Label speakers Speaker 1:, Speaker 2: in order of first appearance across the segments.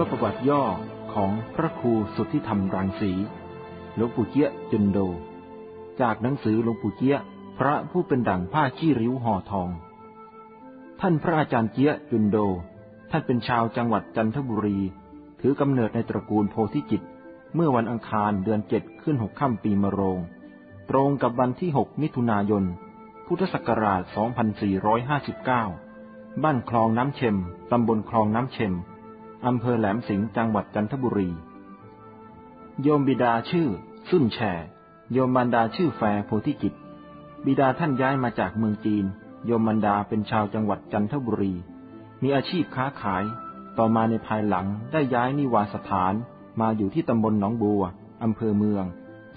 Speaker 1: ชีวประวัติย่อของพระครูสุทธิธรรมรังสีหลวงปู่เจี๊ยจุนโด จากหนังสือหลวงปู่เจี๊ยพระผู้เป็นดั่งผ้าขี้ริ้วห่อทอง ท่านพระอาจารย์เจี๊ยจุนโด ท่านเป็นชาวจังหวัดจันทบุรี ถือกำเนิดในตระกูลโพธิจิต เมื่อวันอังคารเดือนเจ็ดขึ้นหกค่ำปีมะโรง ตรงกับวันที่หกมิถุนายน พุทธศักราช 2459 บ้านคลองน้ำเชมตำบลคลองน้ำเช็ม อำเภอแหลมสิงห์จังหวัดจันทบุรี โยมบิดาชื่อสุนแช่โยมบรรดาชื่อแฟโพธิจิตบิดาท่านย้ายมาจากเมืองจีน โยมบรรดาเป็นชาวจังหวัดจันทบุรี มีอาชีพค้าขาย ต่อมาในภายหลังได้ย้ายนิวาสถานมาอยู่ที่ตำบลหนองบัวอำเภอเมือง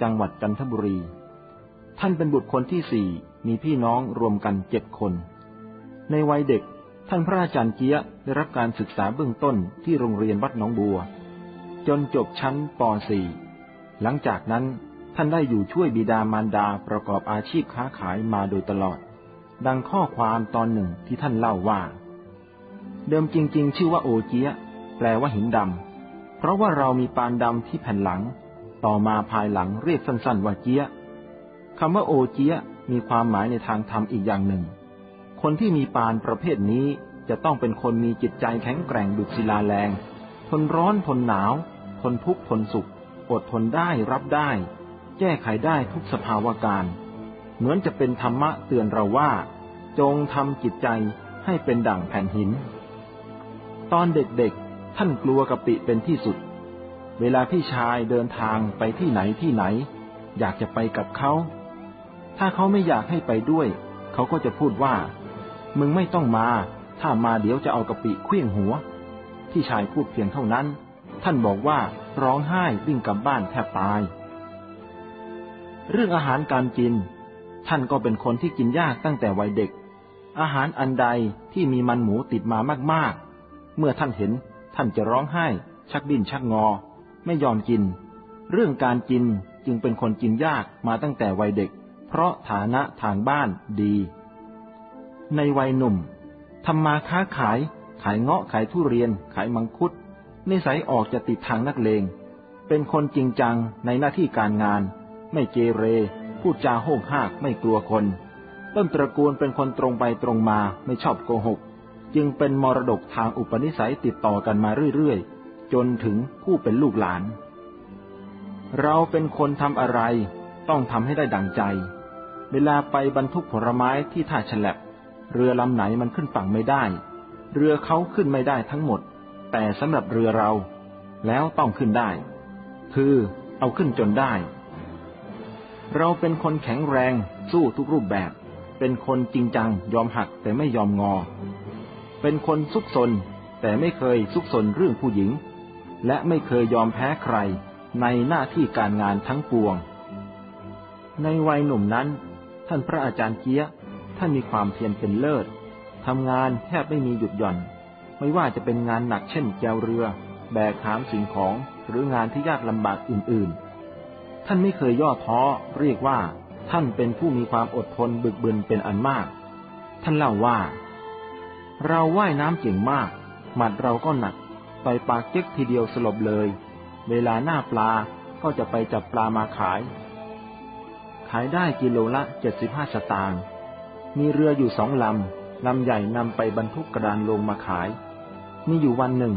Speaker 1: จังหวัดจันทบุรี ท่านเป็นบุตรคนที่สี่มีพี่น้องรวมกันเจ็ดคน ในวัยเด็ก ท่านพระอาจารย์เจียได้รับการศึกษาเบื้องต้นที่โรงเรียนวัดหนองบัว จนจบชั้นป .4 หลังจากนั้นท่านได้อยู่ช่วยบิดามารดาประกอบอาชีพค้าขายมาโดยตลอด ดังข้อความตอนหนึ่งที่ท่านเล่าว่า เดิมจริง ๆ ชื่อว่าโอเจียแปลว่าหินดำ เพราะว่าเรามีปานดำที่แผ่นหลัง ต่อมาภายหลังเรียกสั้นๆว่าเจียคำว่าโอเจียมีความหมายในทางธรรมอีกอย่างหนึ่ง คนที่มีปานประเภทนี้จะต้องเป็นคนมีจิตใจแข็งแกร่งดุจศิลาแรง ทนร้อนทนหนาว ทนทุกข์ทนสุข อดทนได้รับได้ แก้ไขได้ทุกสภาวะการ เหมือนจะเป็นธรรมะเตือนเราว่า จงทำจิตใจให้เป็นดั่งแผ่นหิน ตอนเด็กๆ ท่านกลัวกะปิเป็นที่สุด เวลาพี่ชายเดินทางไปที่ไหนที่ไหน อยากจะไปกับเขา ถ้าเขาไม่อยากให้ไปด้วย เขาก็จะพูดว่า มึงไม่ต้องมา ถ้ามาเดี๋ยวจะเอากะปิเคลี้ยงหัว พี่ชายพูดเพียงเท่านั้น ท่านบอกว่าร้องไห้วิ่งกลับบ้านแทบตาย เรื่องอาหารการกิน ท่านก็เป็นคนที่กินยากตั้งแต่วัยเด็ก อาหารอันใดที่มีมันหมูติดมามากๆ เมื่อท่านเห็นท่านจะร้องไห้ ชักดิ้นชักงอ ไม่ยอมกิน เรื่องการกินจึงเป็นคนกินยากมาตั้งแต่วัยเด็ก เพราะฐานะทางบ้านดี ในวัยหนุ่มทำมาค้าขาย ขายเงาะขายทุเรียน ขายมังคุด นิสัยออกจะติดทางนักเลง เป็นคนจริงจังในหน้าที่การงาน ไม่เกเร พูดจาโห้งหากไม่กลัวคน ต้นตระกูลเป็นคนตรงไปตรงมาไม่ชอบโกหก จึงเป็นมรดกทางอุปนิสัยติดต่อกันมาเรื่อยๆ จนถึงผู้เป็นลูกหลาน เราเป็นคนทำอะไร ต้องทำให้ได้ดังใจ เวลาไปบรรทุกผลไม้ที่ท่าฉลับ เรือลำไหนมันขึ้นฝั่งไม่ได้ เรือเขาขึ้นไม่ได้ทั้งหมด แต่สำหรับเรือเรา แล้วต้องขึ้นได้ คือเอาขึ้นจนได้ เราเป็นคนแข็งแรงสู้ทุกรูปแบบ เป็นคนจริงจัง ยอมหักแต่ไม่ยอมงอ เป็นคนซุกซนแต่ไม่เคยซุกซนเรื่องผู้หญิง และไม่เคยยอมแพ้ใครในหน้าที่การงานทั้งปวง ในวัยหนุ่มนั้น ท่านพระอาจารย์เกี้ย ท่านมีความเพียรเป็นเลิศทำงานแทบไม่มีหยุดหย่อน ไม่ว่าจะเป็นงานหนักเช่นแกวเรือ แบกหามสิ่งของหรืองานที่ยากลำบากอื่นๆ ท่านไม่เคยย่อท้อเรียกว่า ท่านเป็นผู้มีความอดทนบึกบึนเป็นอันมาก ท่านเล่าว่า เราว่ายน้ำเก่งมาก หมัดเราก็หนักต่อยปากเจ๊กทีเดียวสลบเลย เวลาหน้าปลาก็จะไปจับปลามาขาย ขายได้กิโลละเจ็ดสิบห้าสตางค์ มีเรืออยู่สองลำ ลำใหญ่นำไปบรรทุกกระดานลงมาขาย มีอยู่วันหนึ่ง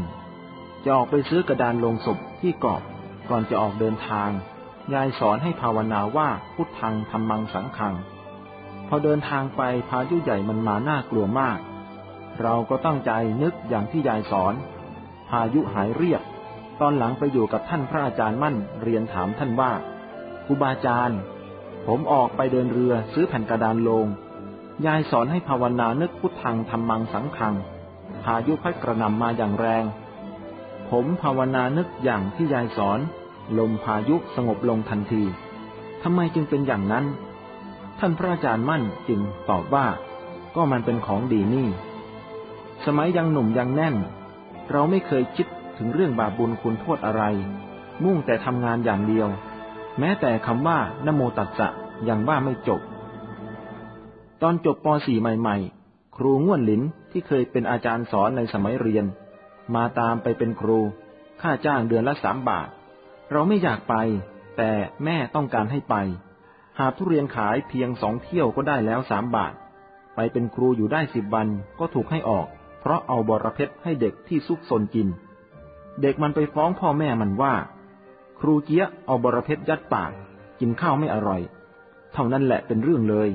Speaker 1: จะออกไปซื้อกระดานลงศพที่เกาะก่อนจะออกเดินทาง ยายสอนให้ภาวนาว่าพุทธังธรรมังสังขัง พอเดินทางไปพายุใหญ่มันมาน่ากลัวมาก เราก็ตั้งใจนึกอย่างที่ยายสอน พายุหายเรียบตอนหลังไปอยู่กับท่านพระอาจารย์มั่นเรียนถามท่านว่าครูบาอาจารย์ ผมออกไปเดินเรือซื้อแผ่นกระดานลง ยายสอนให้ภาวนานึกพุทธังธรรมังสังขัง พายุพัดกระหน่ำมาอย่างแรง ผมภาวนานึกอย่างที่ยายสอน ลมพายุสงบลงทันทีทำไมจึงเป็นอย่างนั้น ท่านพระอาจารย์มั่นจึงตอบว่า ก็มันเป็นของดีนี่ สมัยยังหนุ่มยังแน่น เราไม่เคยคิดถึงเรื่องบาปบุญคุณโทษอะไร มุ่งแต่ทำงานอย่างเดียว แม้แต่คำว่านโมตัสสะยังว่าไม่จบ ตอนจบป .4 ใหม่ ๆ ครูง่วนหลินที่เคยเป็นอาจารย์สอนในสมัยเรียน มาตามไปเป็นครู ค่าจ้างเดือนละสามบาท เราไม่อยากไป แต่แม่ต้องการให้ไป หาทุเรียนขายเพียงสองเที่ยวก็ได้แล้วสามบาท ไปเป็นครูอยู่ได้สิบวันก็ถูกให้ออก เพราะเอาบรเพชรให้เด็กที่ซุกซนกิน เด็กมันไปฟ้องพ่อแม่มันว่า ครูเจี๊ยเอาบรเพชรยัดปาก กินข้าวไม่อร่อย เท่านั้นแหละเป็นเรื่องเลย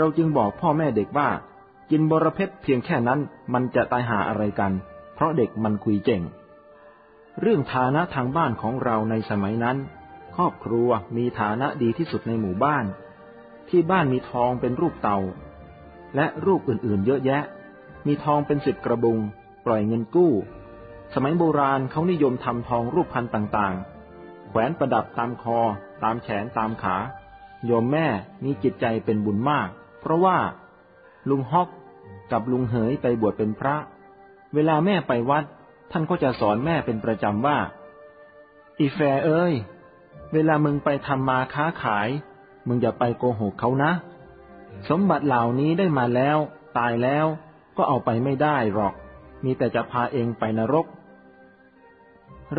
Speaker 1: เราจึงบอกพ่อแม่เด็กว่า กินบรเพชรเพียงแค่นั้นมันจะตายหาอะไรกัน เพราะเด็กมันคุยเจ๋ง เรื่องฐานะทางบ้านของเราในสมัยนั้น ครอบครัวมีฐานะดีที่สุดในหมู่บ้าน ที่บ้านมีทองเป็นรูปเต่าและรูปอื่นๆ เยอะแยะ มีทองเป็นสิบกระบุง ปล่อยเงินกู้ สมัยโบราณเขานิยมทำทองรูปพันต่างๆ แขวนประดับตามคอ ตามแขนตามขา โยมแม่มีจิตใจเป็นบุญมาก เพราะว่าลุงฮอกกับลุงเหยไปบวชเป็นพระ เวลาแม่ไปวัด ท่านก็จะสอนแม่เป็นประจำว่า อีแฟเอ้ย เวลามึงไปทำมาค้าขาย มึงอย่าไปโกหกเขานะ สมบัติเหล่านี้ได้มาแล้ว ตายแล้วก็เอาไปไม่ได้หรอก มีแต่จะพาเองไปนรก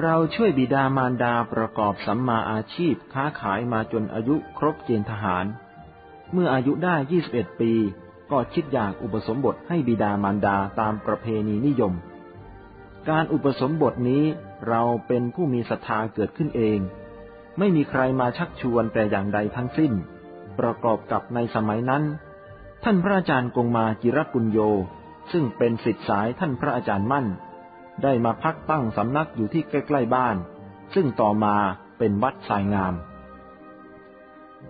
Speaker 1: เราช่วยบิดามารดาประกอบสัมมาอาชีพค้าขายมาจนอายุครบเกณฑ์ทหาร เมื่ออายุได้ 21 ปี ก็คิดอยากอุปสมบทให้บิดามารดาตามประเพณีนิยม การอุปสมบทนี้เราเป็นผู้มีศรัทธาเกิดขึ้นเอง ไม่มีใครมาชักชวนแต่อย่างใดทั้งสิ้น ประกอบกับในสมัยนั้น ท่านพระอาจารย์กงมาจิรปุญโย ซึ่งเป็นสิทธิสายท่านพระอาจารย์มั่น ได้มาพักตั้งสำนักอยู่ที่ใกล้ๆบ้าน ซึ่งต่อมาเป็นวัดสายงาม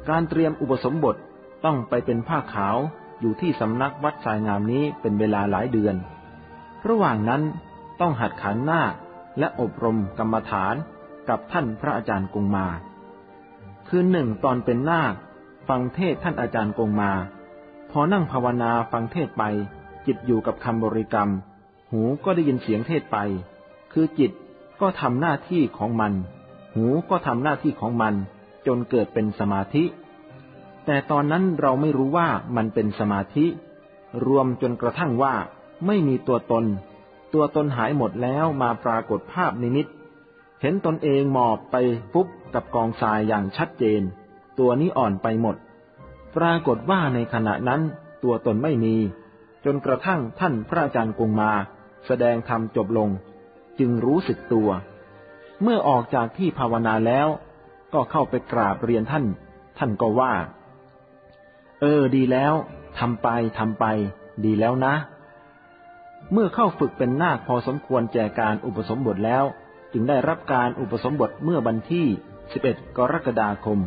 Speaker 1: การเตรียมอุปสมบท ต้องไปเป็นผ้าขาวอยู่ที่สำนักวัดสายงามนี้เป็นเวลาหลายเดือน ระหว่างนั้นต้องหัดขันหน้าและอบรมกรรมฐานกับท่านพระอาจารย์กงมา คืนหนึ่งตอนเป็นนาค ฟังเทศท่านอาจารย์กงมา พอนั่งภาวนาฟังเทศไป จิตอยู่กับคำบริกรรม หูก็ได้ยินเสียงเทศไป คือจิตก็ทำหน้าที่ของมัน หูก็ทำหน้าที่ของมัน จนเกิดเป็นสมาธิ แต่ตอนนั้นเราไม่รู้ว่ามันเป็นสมาธิ รวมจนกระทั่งว่า ไม่มีตัวตน ตัวตนหายหมดแล้วมาปรากฏภาพนิมิต เห็นตนเองหมอบไปฟุบกับกองทรายอย่างชัดเจน ตัวนี้อ่อนไปหมด ปรากฏว่าในขณะนั้นตัวตนไม่มี จนกระทั่งท่านพระอาจารย์กงมา แสดงธรรมจบลง จึงรู้สึกตัว เมื่อออกจากที่ภาวนาแล้ว ก็เข้าไปกราบเรียนท่าน ท่านก็ว่า เออ ดีแล้วทำไปทำไป ดีแล้วนะ เมื่อเข้าฝึกเป็นนาคพอสมควรแก่การอุปสมบทแล้ว จึงได้รับการอุปสมบทเมื่อวันที่ 11 กรกฎาคม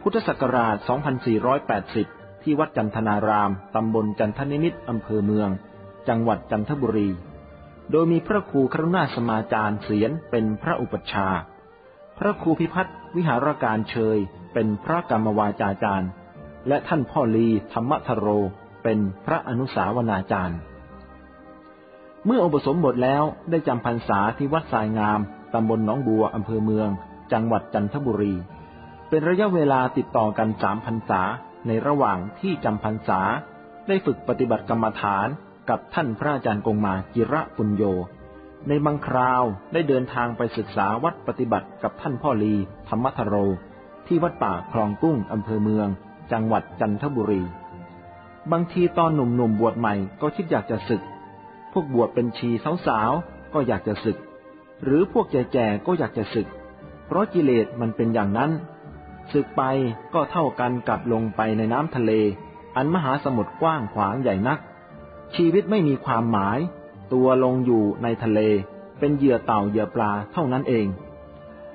Speaker 1: พุทธศักราช 2480 ที่วัดจันทนาราม ตำบลจันทนิมิตอำเภอเมือง จังหวัดจันทบุรี โดยมีพระครูครุณาสมาจารย์เสียนเป็นพระอุปชา พระครูพิพัฒน์วิหารการเชย เป็นพระกรรมวาจาจารย์ และท่านพ่อลีธรรมทโรเป็นพระอนุสาวนาจารย์ เมื่ออุปสมบทแล้วได้จำพรรษาที่วัดสายงามตำบลหนองบัวอำเภอเมือง จังหวัดจันทบุรี เป็นระยะเวลาติดต่อกันสามพรรษาในระหว่างที่จำพรรษา ได้ฝึกปฏิบัติกรรมฐานกับท่านพระอาจารย์กงมาจิระปุญโย ในบางคราวได้เดินทางไปศึกษาวัดปฏิบัติกับท่านพ่อลีธรรมทโร ที่วัดป่าคลองกุ้งอำเภอเมือง จังหวัดจันทบุรี บางทีตอนหนุ่มๆบวชใหม่ก็คิดอยากจะศึก พวกบวชเป็นชีสาวๆก็อยากจะศึก หรือพวกแก่ๆก็อยากจะศึก เพราะกิเลสมันเป็นอย่างนั้น ศึกไปก็เท่ากันกับลงไปในน้ำทะเล อันมหาสมุทรกว้างขวางใหญ่นัก ชีวิตไม่มีความหมาย ตัวลงอยู่ในทะเล เป็นเหยื่อเต่าเหยื่อปลาเท่านั้นเอง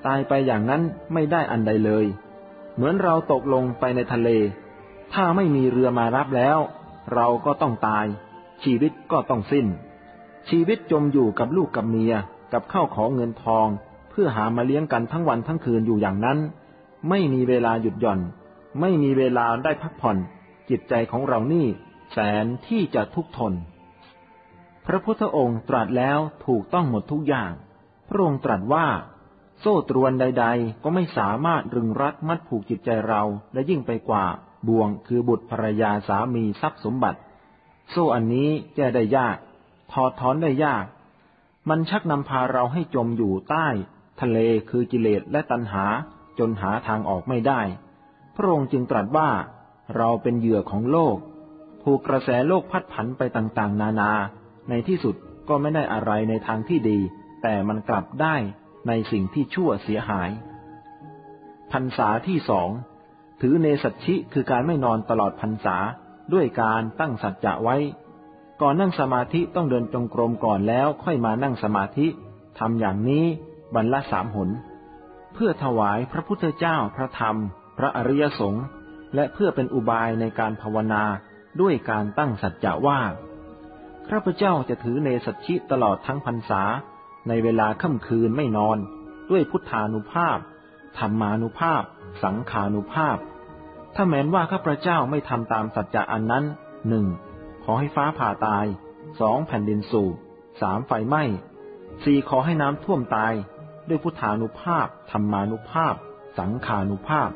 Speaker 1: ตายไปอย่างนั้นไม่ได้อันใดเลย เหมือนเราตกลงไปในทะเล ถ้าไม่มีเรือมารับแล้ว เราก็ต้องตาย ชีวิตก็ต้องสิ้น ชีวิตจมอยู่กับลูกกับเมียกับข้าวของเงินทอง เพื่อหามาเลี้ยงกันทั้งวันทั้งคืนอยู่อย่างนั้น ไม่มีเวลาหยุดหย่อน ไม่มีเวลาได้พักผ่อน จิตใจของเรานี่แสนที่จะทุกทน พระพุทธองค์ตรัสแล้วถูกต้องหมดทุกอย่าง พระองค์ตรัสว่า โซ่ตรวนใด ๆ ก็ไม่สามารถรึงรัดมัดผูกจิตใจเราได้ยิ่งไปกว่าบ่วงคือบุตรภรรยาสามีทรัพย์สมบัติ โซ่อันนี้แก้ได้ยาก ถอดถอนได้ยาก มันชักนำพาเราให้จมอยู่ใต้ ทะเลคือกิเลสและตัณหาจนหาทางออกไม่ได้ พระองค์จึงตรัสว่าเราเป็นเหยื่อของโลก ผูกกระแสโลกพัดผันไปต่างๆ นานา ในที่สุดก็ไม่ได้อะไรในทางที่ดี แต่มันกลับได้ ในสิ่งที่ชั่วเสียหายพรรษาที่สองถือเนสัชชิคือการไม่นอนตลอดพรรษาด้วยการตั้งสัจจะไว้ ก่อนนั่งสมาธิต้องเดินจงกรมก่อนแล้วค่อยมานั่งสมาธิทำอย่างนี้บรรละสามหน เพื่อถวายพระพุทธเจ้าพระธรรม พระอริยสงฆ์และเพื่อเป็นอุบายในการภาวนาด้วยการตั้งสัจจะว่าข้าพเจ้าจะถือเนสัชชิตลอดทั้งพรรษา ในเวลาค่ำคืนไม่นอน ด้วยพุทธานุภาพ ธรรมานุภาพ สังขานุภาพ ถ้าแม้นว่าข้าพเจ้าไม่ทำตามสัจจะอันนั้นหนึ่งขอให้ฟ้าผ่าตายสองแผ่นดินสูบสามไฟไหม้สี่ขอให้น้ำท่วมตาย ด้วยพุทธานุภาพ ธรรมานุภาพ สังขานุภาพ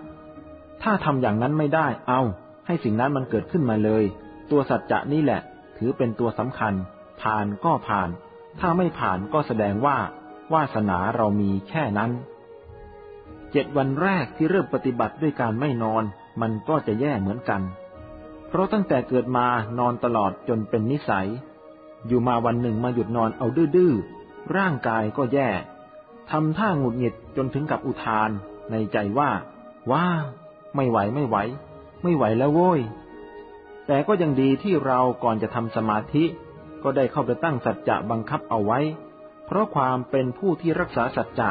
Speaker 1: ถ้าทำอย่างนั้นไม่ได้ เอาให้สิ่งนั้นมันเกิดขึ้นมาเลย ตัวสัจจะนี่แหละ ถือเป็นตัวสำคัญ ผ่านก็ผ่าน ถ้าไม่ผ่านก็แสดงว่าวาสนาเรามีแค่นั้น เจ็ดวันแรกที่เริ่มปฏิบัติด้วยการไม่นอน มันก็จะแย่เหมือนกัน เพราะตั้งแต่เกิดมานอนตลอดจนเป็นนิสัย อยู่มาวันหนึ่งมาหยุดนอนเอาดื้อๆร่างกายก็แย่ทำท่าหงุดหงิดจนถึงกับอุทาน ในใจว่า ว้า ไม่ไหวไม่ไหว ไม่ไหวแล้วโว้ย แต่ก็ยังดีที่เราก่อนจะทำสมาธิ ก็ได้เข้าไปตั้งสัจจะบังคับเอาไว้ เพราะความเป็นผู้ที่รักษาสัจจะ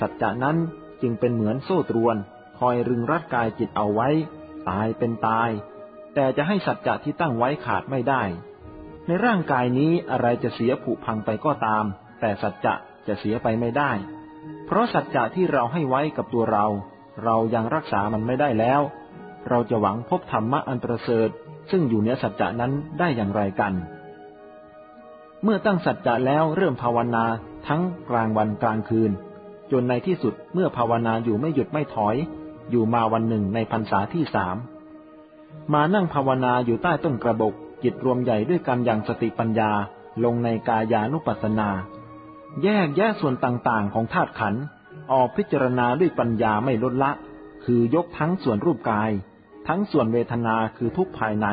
Speaker 1: สัจจะนั้นจึงเป็นเหมือนโซ่ตรวน คอยรึงรัดกายจิตเอาไว้ ตายเป็นตาย แต่จะให้สัจจะที่ตั้งไว้ขาดไม่ได้ ในร่างกายนี้อะไรจะเสียผุพังไปก็ตาม แต่สัจจะจะเสียไปไม่ได้ เพราะสัจจะที่เราให้ไว้กับตัวเรา เรายังรักษามันไม่ได้แล้ว เราจะหวังพบธรรมะอันประเสริฐซึ่งอยู่เหนือสัจจะนั้นได้อย่างไรกัน เมื่อตั้งสัจจะแล้วเริ่มภาวนาทั้งกลางวันกลางคืน จนในที่สุดเมื่อภาวนาอยู่ไม่หยุดไม่ถอย อยู่มาวันหนึ่งในพรรษาที่สามมานั่งภาวนาอยู่ใต้ต้นกระบก จิตรวมใหญ่ด้วยการยังสติปัญญาลงในกายานุปัสสนา แยกแยะส่วนต่างๆ ของธาตุขันธ์ออกพิจารณาด้วยปัญญาไม่ลดละ คือยกทั้งส่วนรูปกาย ทั้งส่วนเวทนาคือทุกภายใน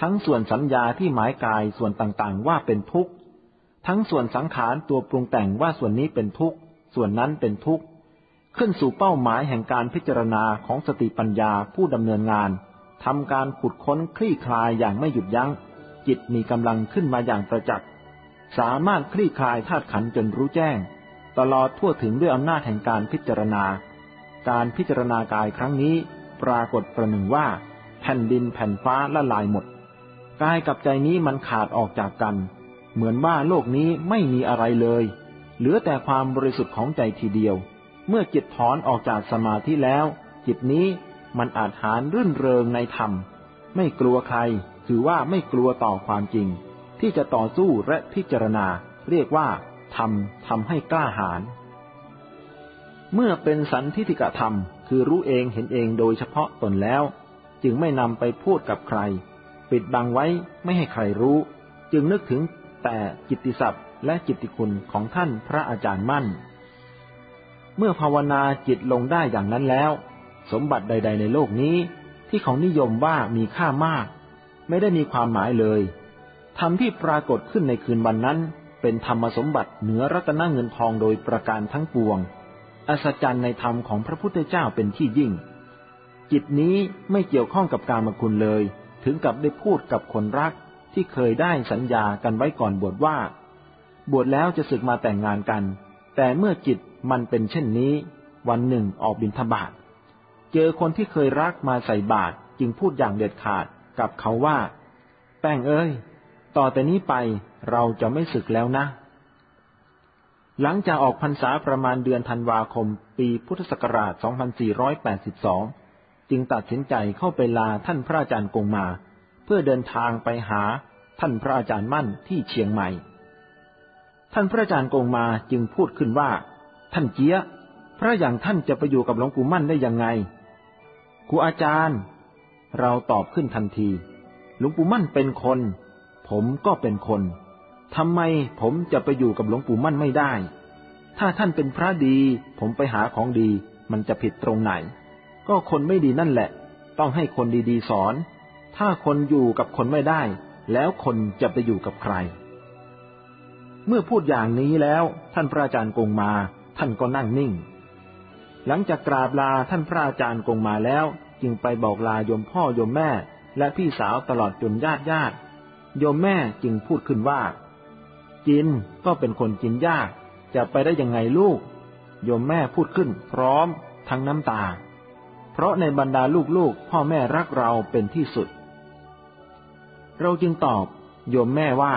Speaker 1: ทั้งส่วนสัญญาที่หมายกายส่วนต่างๆ ว่าเป็นทุกข์ ทั้งส่วนสังขารตัวปรุงแต่งว่าส่วนนี้เป็นทุกข์ ส่วนนั้นเป็นทุกข์ ขึ้นสู่เป้าหมายแห่งการพิจารณาของสติปัญญาผู้ดำเนินงานทำการขุดค้นคลี่คลายอย่างไม่หยุดยัง้ง จิตมีกำลังขึ้นมาอย่างประจักษ์สามารถคลี่คลายธาตุขันจนรู้แจ้ง ตลอดทั่วถึงด้วยอำนาจแห่งการพิจารณา การพิจารณากายครั้งนี้ ปรากฏประหนึ่งว่า แผ่นดินแผ่นฟ้าละลายหมด กายกับใจนี้มันขาดออกจากกัน เหมือนว่าโลกนี้ไม่มีอะไรเลย เหลือแต่ความบริสุทธิ์ของใจทีเดียว เมื่อจิตถอนออกจากสมาธิแล้ว จิตนี้มันอาจหารรื่นเริงในธรรม ไม่กลัวใคร คือว่าไม่กลัวต่อความจริง ที่จะต่อสู้และพิจารณา เรียกว่าธรรมทำให้กล้าหาญเมื่อเป็นสันทิฏฐิกธรรม คือรู้เองเห็นเองโดยเฉพาะตนแล้ว จึงไม่นำไปพูดกับใคร ปิดบังไว้ไม่ให้ใครรู้ จึงนึกถึงแต่กิตติศัพท์และจิตติคุณของท่านพระอาจารย์มั่น เมื่อภาวนาจิตลงได้อย่างนั้นแล้ว สมบัติใด ๆ ในโลกนี้ ที่เขานิยมว่ามีค่ามาก ไม่ได้มีความหมายเลยธรรมที่ปรากฏขึ้นในคืนวันนั้น เป็นธรรมสมบัติเหนือรัตนเงินทองโดยประการทั้งปวง อัศจรรย์ในธรรมของพระพุทธเจ้าเป็นที่ยิ่ง จิตนี้ไม่เกี่ยวข้องกับการมคุณเลย ถึงกับได้พูดกับคนรักที่เคยได้สัญญากันไว้ก่อนบวชว่า บวชแล้วจะศึกมาแต่งงานกัน แต่เมื่อจิตมันเป็นเช่นนี้ วันหนึ่งออกบินทบาทเจอคนที่เคยรักมาใส่บาตรจึงพูดอย่างเด็ดขาดกับเขาว่า แป้งเอ้ย ต่อแต่นี้ไปเราจะไม่ศึกแล้วนะ หลังจากออกพรรษาประมาณเดือนธันวาคม ปีพุทธศักราช 2482 จึงตัดสินใจเข้าไปลาท่านพระอาจารย์กงมา เพื่อเดินทางไปหาท่านพระอาจารย์มั่นที่เชียงใหม่ ท่านพระอาจารย์กงมาจึงพูดขึ้นว่า ท่านเจียพระอย่างท่านจะไปอยู่กับหลวงปู่มั่นได้ยังไงครูอาจารย์ เราตอบขึ้นทันที หลวงปู่มั่นเป็นคน ผมก็เป็นคนทำไมผมจะไปอยู่กับหลวงปู่มั่นไม่ได้ ถ้าท่านเป็นพระดี ผมไปหาของดี มันจะผิดตรงไหน ก็คนไม่ดีนั่นแหละ ต้องให้คนดีๆสอน ถ้าคนอยู่กับคนไม่ได้ แล้วคนจะไปอยู่กับใคร เมื่อพูดอย่างนี้แล้วท่านพระอาจารย์กงมา ท่านก็นั่งนิ่ง หลังจากกราบลาท่านพระอาจารย์กงมาแล้ว จึงไปบอกลาโยมพ่อโยมแม่ และพี่สาวตลอดจนญาติญาติโยมแม่จึงพูดขึ้นว่ากินก็เป็นคนกินยาก จะไปได้ยังไงลูก โยมแม่พูดขึ้นพร้อมทั้งน้ำตา เพราะในบรรดาลูกๆ พ่อแม่รักเราเป็นที่สุด เราจึงตอบโยมแม่ว่า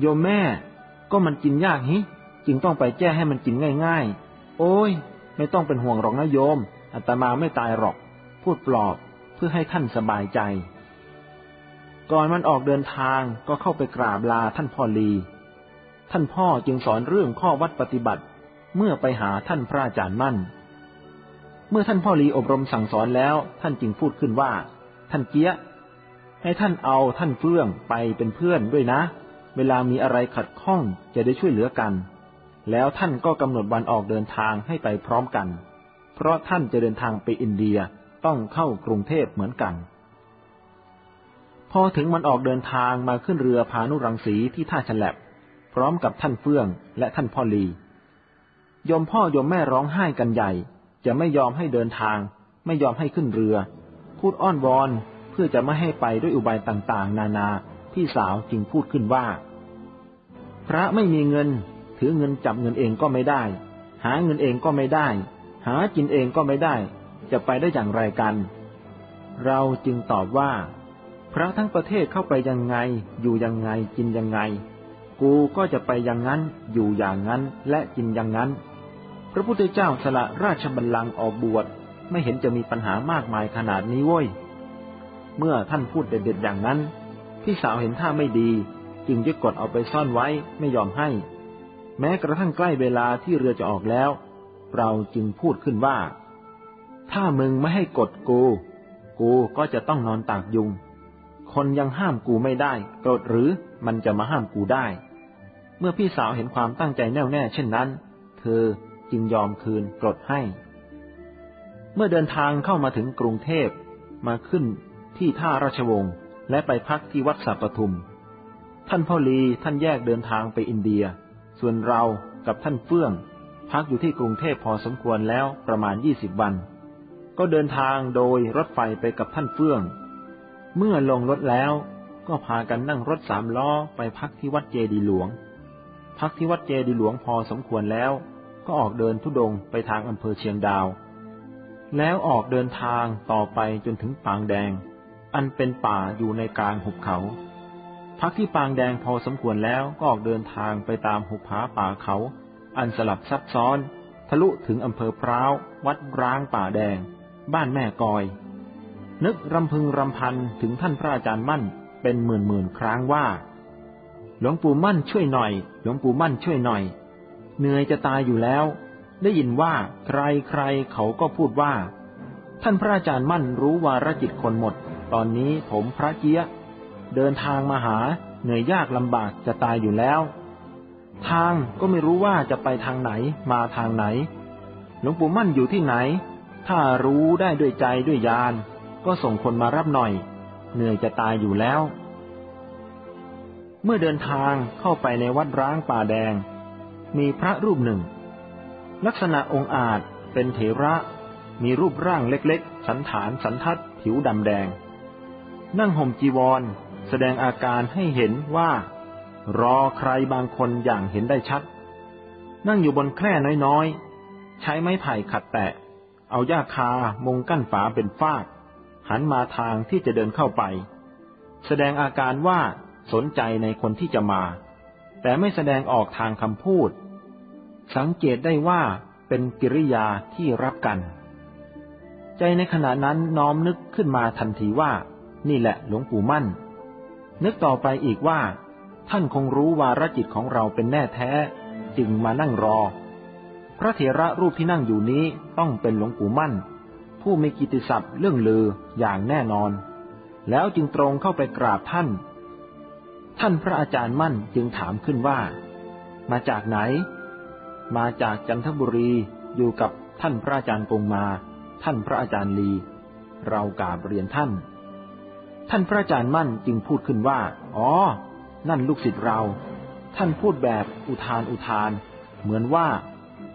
Speaker 1: โยมแม่ ก็มันกินยากฮิ จึงต้องไปแก้ให้มันกินง่าย ๆ โอ้ย ไม่ต้องเป็นห่วงหรอกนะโยมอาตมาไม่ตายหรอก พูดปลอบเพื่อให้ท่านสบายใจ ก่อนมันออกเดินทางก็เข้าไปกราบลาท่านพ่อลี ท่านพ่อจึงสอนเรื่องข้อวัดปฏิบัติ เมื่อไปหาท่านพระอาจารย์มั่น เมื่อท่านพ่อหลีอบรมสั่งสอนแล้ว ท่านจึงพูดขึ้นว่า ท่านเกี้ย ให้ท่านเอาท่านเฟื่องไปเป็นเพื่อนด้วยนะ เวลามีอะไรขัดข้องจะได้ช่วยเหลือกัน แล้วท่านก็กำหนดวันออกเดินทางให้ไปพร้อมกัน เพราะท่านจะเดินทางไปอินเดียต้องเข้ากรุงเทพเหมือนกัน พอถึงมันออกเดินทางมาขึ้นเรือพานุรังสีที่ท่าฉลับพร้อมกับท่านเฟื่องและท่านพ่อลี ยมพ่อยมแม่ร้องไห้กันใหญ่ จะไม่ยอมให้เดินทาง ไม่ยอมให้ขึ้นเรือ พูดอ้อนวอนเพื่อจะไม่ให้ไปด้วยอุบายต่างๆ นานา พี่สาวจึงพูดขึ้นว่า พระไม่มีเงิน ถือเงินจับเงินเองก็ไม่ได้ หาเงินเองก็ไม่ได้ หากินเองก็ไม่ได้ จะไปได้อย่างไรกัน เราจึงตอบว่า พระทั้งประเทศเข้าไปยังไง อยู่ยังไงกินยังไง กูก็จะไปอย่างนั้น อยู่อย่างนั้นและกินอย่างนั้น พระพุทธเจ้าสละราชบัลลังก์ออกบวชไม่เห็นจะมีปัญหามากมายขนาดนี้โว้ย เมื่อท่านพูดเด็ดๆอย่างนั้น พี่สาวเห็นท่าไม่ดี จึงยึดกดเอาไปซ่อนไว้ไม่ยอมให้ แม้กระทั่งใกล้เวลาที่เรือจะออกแล้ว เราจึงพูดขึ้นว่า ถ้ามึงไม่ให้กดกู กูก็จะต้องนอนตากยุง คนยังห้ามกูไม่ได้โกรธหรือมันจะมาห้ามกูได้ เมื่อพี่สาวเห็นความตั้งใจแน่วแน่เช่นนั้น เธอ จึงยอมคืนกรดให้ เมื่อเดินทางเข้ามาถึงกรุงเทพมาขึ้นที่ท่าราชวงศ์และไปพักที่วัดสัปทุม ท่านพ่อลีท่านแยกเดินทางไปอินเดีย ส่วนเรากับท่านเฟื่อง พักอยู่ที่กรุงเทพพอสมควรแล้วประมาณยี่สิบวัน ก็เดินทางโดยรถไฟไปกับท่านเฟื่อง เมื่อลงรถแล้วก็พากันนั่งรถสามล้อไปพักที่วัดเจดีหลวง พักที่วัดเจดีหลวงพอสมควรแล้ว ก็ออกเดินทุดงไปทางอำเภอเชียงดาว แล้วออกเดินทางต่อไปจนถึงปางแดง อันเป็นป่าอยู่ในกลางหุบเขา พักที่ปางแดงพอสมควรแล้วก็ออกเดินทางไปตามหุบผาป่าเขา อันสลับซับซ้อน ทะลุถึงอำเภอพร้าว วัดร้างป่าแดง บ้านแม่กอย นึกรำพึงรำพันถึงท่านพระอาจารย์มั่นเป็นหมื่นหมื่นครั้งว่า หลวงปู่มั่นช่วยหน่อย หลวงปู่มั่นช่วยหน่อย เหนื่อยจะตายอยู่แล้ว ได้ยินว่าใครใครเขาก็พูดว่า ท่านพระอาจารย์มั่นรู้วาระจิตคนหมด ตอนนี้ผมพระเกี้ย เดินทางมาหาเหนื่อยยากลำบากจะตายอยู่แล้ว ทางก็ไม่รู้ว่าจะไปทางไหนมาทางไหน หลวงปู่มั่นอยู่ที่ไหน ถ้ารู้ได้ด้วยใจด้วยญาณก็ส่งคนมารับหน่อย เหนื่อยจะตายอยู่แล้ว เมื่อเดินทางเข้าไปในวัดร้างป่าแดง มีพระรูปหนึ่ง ลักษณะองค์อาจเป็นเถระ มีรูปร่างเล็กๆ สันฐานสันทัดผิวดำแดง นั่งห่มจีวร แสดงอาการให้เห็นว่า รอใครบางคนอย่างเห็นได้ชัด นั่งอยู่บนแคร่น้อยๆ ใช้ไม้ไผ่ขัดแตะ เอาหญ้าคามงกั้นฝาเป็นฟากหันมาทางที่จะเดินเข้าไป แสดงอาการว่าสนใจในคนที่จะมา แต่ไม่แสดงออกทางคำพูด สังเกตได้ว่าเป็นกิริยาที่รับกัน ใจในขณะนั้นน้อมนึกขึ้นมาทันทีว่า นี่แหละหลวงปู่มั่น นึกต่อไปอีกว่า ท่านคงรู้วารจิตของเราเป็นแน่แท้ จึงมานั่งรอ พระเถระรูปที่นั่งอยู่นี้ต้องเป็นหลวงปู่มั่น ผู้มีกิติศัพท์เรื่องลืออย่างแน่นอน แล้วจึงตรงเข้าไปกราบท่าน ท่านพระอาจารย์มั่นจึงถามขึ้นว่า มาจากไหน มาจากจันทบุรีอยู่กับท่านพระอาจารย์กงมา ท่านพระอาจารย์ลี เรากราบเรียนท่าน ท่านพระอาจารย์มั่นจึงพูดขึ้นว่า อ๋อ นั่นลูกศิษย์เรา ท่านพูดแบบอุทานอุทาน เหมือนว่า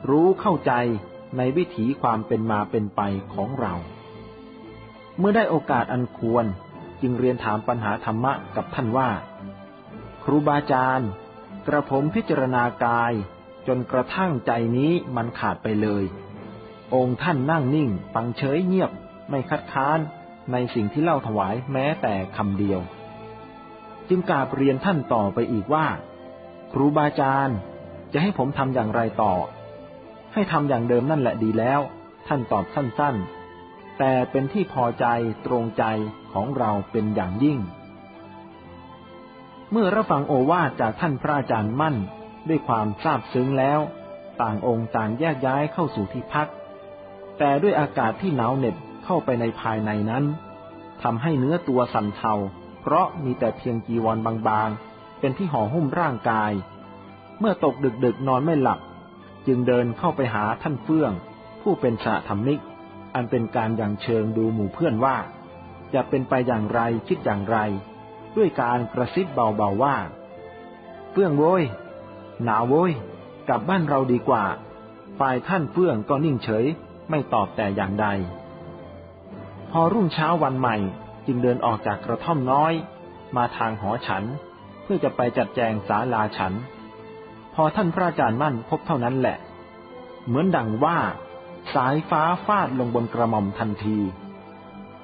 Speaker 1: รู้เข้าใจในวิถีความเป็นมาเป็นไปของเรา เมื่อได้โอกาสอันควรจึงเรียนถามปัญหาธรรมะกับท่านว่า ครูบาอาจารย์ กระผมพิจารณากาย จนกระทั่งใจนี้มันขาดไปเลย องค์ท่านนั่งนิ่ง ฟังเฉยเงียบ ไม่คัดค้านในสิ่งที่เล่าถวายแม้แต่คำเดียว จึงกราบเรียนท่านต่อไปอีกว่า ครูบาอาจารย์จะให้ผมทำอย่างไรต่อ ให้ทำอย่างเดิมนั่นแหละดีแล้ว ท่านตอบสั้นๆ แต่เป็นที่พอใจตรงใจของเราเป็นอย่างยิ่ง เมื่อรับฟังโอวาทจากท่านพระอาจารย์มั่น ด้วยความซาบซึ้งแล้ว ต่างองค์ต่างแยกย้ายเข้าสู่ที่พัก แต่ด้วยอากาศที่หนาวเหน็บเข้าไปในภายในนั้นทำให้เนื้อตัวสั่นเทา เพราะมีแต่เพียงจีวรบางๆ เป็นที่ห่อหุ้มร่างกาย เมื่อตกดึกๆนอนไม่หลับ จึงเดินเข้าไปหาท่านเฟื่อง ผู้เป็นสะธรรมิก อันเป็นการอย่างเชิงดูหมู่เพื่อนว่า จะเป็นไปอย่างไรคิดอย่างไร ด้วยการกระซิบเบาๆว่า เฟื่องโว้ยหนาวโว้ยกลับบ้านเราดีกว่า ฝ่ายท่านเฟื่องก็นิ่งเฉย ไม่ตอบแต่อย่างใด พอรุ่งเช้าวันใหม่จึงเดินออกจากกระท่อมน้อย มาทางหอฉัน เพื่อจะไปจัดแจงศาลาฉัน พอท่านพระอาจารย์มั่นพบเท่านั้นแหละ เหมือนดังว่า สายฟ้าฟาดลงบนกระหม่อมทันที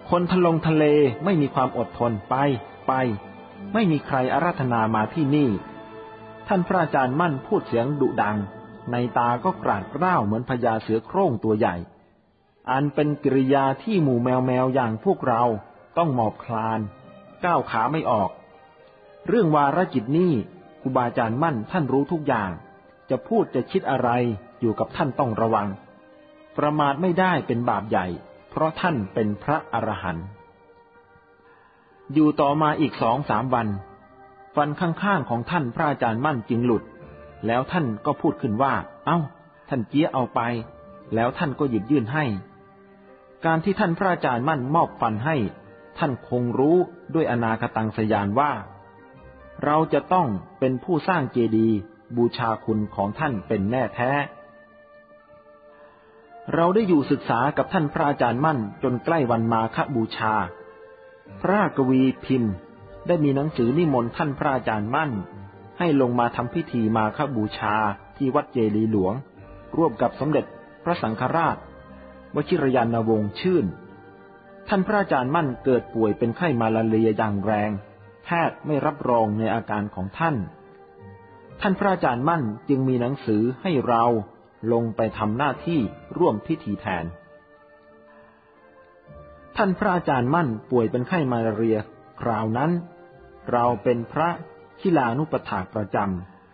Speaker 1: คนทะลงทะเลไม่มีความอดทนไป ไป ไม่มีใครอาราธนามาที่นี่ ท่านพระอาจารย์มั่นพูดเสียงดุดัง ในตาก็กราดกร้าวเหมือนพญาเสือโคร่งตัวใหญ่ อันเป็นกิริยาที่หมู่แมวแมวอย่างพวกเราต้องหมอบคลาน ก้าวขาไม่ออก เรื่องวาระจิตนี่ครูบาอาจารย์มั่นท่านรู้ทุกอย่าง จะพูดจะคิดอะไรอยู่กับท่านต้องระวัง ประมาทไม่ได้เป็นบาปใหญ่ เพราะท่านเป็นพระอรหันต์ อยู่ต่อมาอีกสองสามวัน ฟันข้างๆของท่านพระอาจารย์มั่นจึงหลุด แล้วท่านก็พูดขึ้นว่า เอา้า ท่านเจี๊ยเอาไป แล้วท่านก็หยิบยื่นให้ การที่ท่านพระอาจารย์มั่นมอบฟันให้ ท่านคงรู้ด้วยอนาคตังสยานว่า เราจะต้องเป็นผู้สร้างเจดีย์บูชาคุณของท่านเป็นแน่แท้ เราได้อยู่ศึกษากับท่านพระอาจารย์มั่นจนใกล้วันมาคบูชา พระกวีพิมพ์ ได้มีหนังสือนิมนต์ท่านพระอาจารย์มั่น ให้ลงมาทำพิธีมาคบูชาที่วัดเจดีหลวง ร่วมกับสมเด็จพระสังฆราช วชิรยานวงศ์ชื่น ท่านพระอาจารย์มั่นเกิดป่วยเป็นไข้มาลาเรียอย่างแรง แพทย์ไม่รับรองในอาการของท่าน ท่านพระอาจารย์มั่นจึงมีหนังสือให้เราลงไปทำหน้าที่ร่วมพิธีแทน ท่านพระอาจารย์มั่นป่วยเป็นไข้มาลาเรีย คราวนั้น เราเป็นพระขิลานุปถากประจ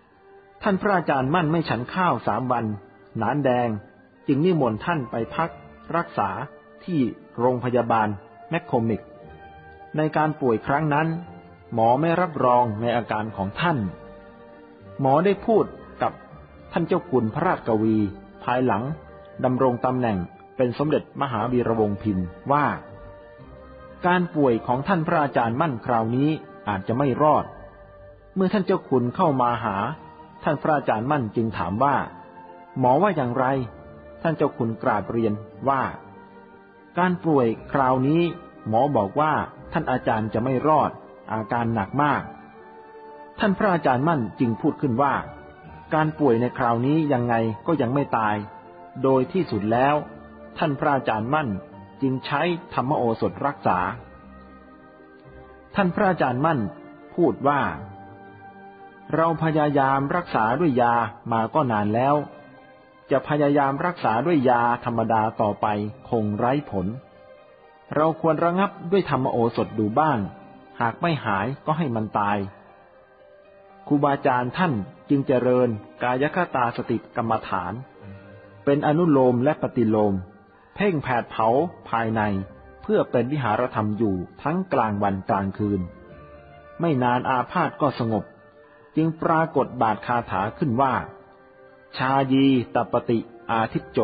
Speaker 1: ำ ท่านพระอาจารย์มั่นไม่ฉันข้าวสามวัน หนานแดง จึงนิมนต์ท่านไปพัก รักษาที่โรงพยาบาลแมคโครมิก ในการป่วยครั้งนั้น หมอไม่รับรองในอาการของท่าน หมอได้พูดกับท่านเจ้าคุณพระราชกวี ภายหลังดำรงตำแหน่งเป็นสมเด็จมหาวีระวงศ์พินว่า การป่วยของท่านพระอาจารย์มั่นคราวนี้อาจจะไม่รอด เมื่อท่านเจ้าคุณเข้ามาหา ท่านพระอาจารย์มั่นจึงถามว่า หมอว่าอย่างไร ท่านเจ้าคุณกราบเรียนว่า การป่วยคราวนี้ หมอบอกว่าท่านอาจารย์จะไม่รอด อาการหนักมาก ท่านพระอาจารย์มั่นจึงพูดขึ้นว่า การป่วยในคราวนี้ยังไงก็ยังไม่ตาย โดยที่สุดแล้ว ท่านพระอาจารย์มั่น จึงใช้ธรรมโอสถรักษา ท่านพระอาจารย์มั่นพูดว่า เราพยายามรักษาด้วยยามาก็นานแล้ว จะพยายามรักษาด้วยยาธรรมดาต่อไปคงไร้ผล เราควรระงับด้วยธรรมโอสถดูบ้าง หากไม่หายก็ให้มันตายครูบาอาจารย์ท่านจึงเจริญกายคตาสติกรรมฐาน เป็นอนุโลมและปฏิโลม เพ่งแผดเผาภายในเพื่อเป็นวิหารธรรมอยู่ทั้งกลางวันกลางคืน ไม่นานอาพาธก็สงบ จึงปรากฏบาทคาถาขึ้นว่า ชายีตปฏิอาทิตโจ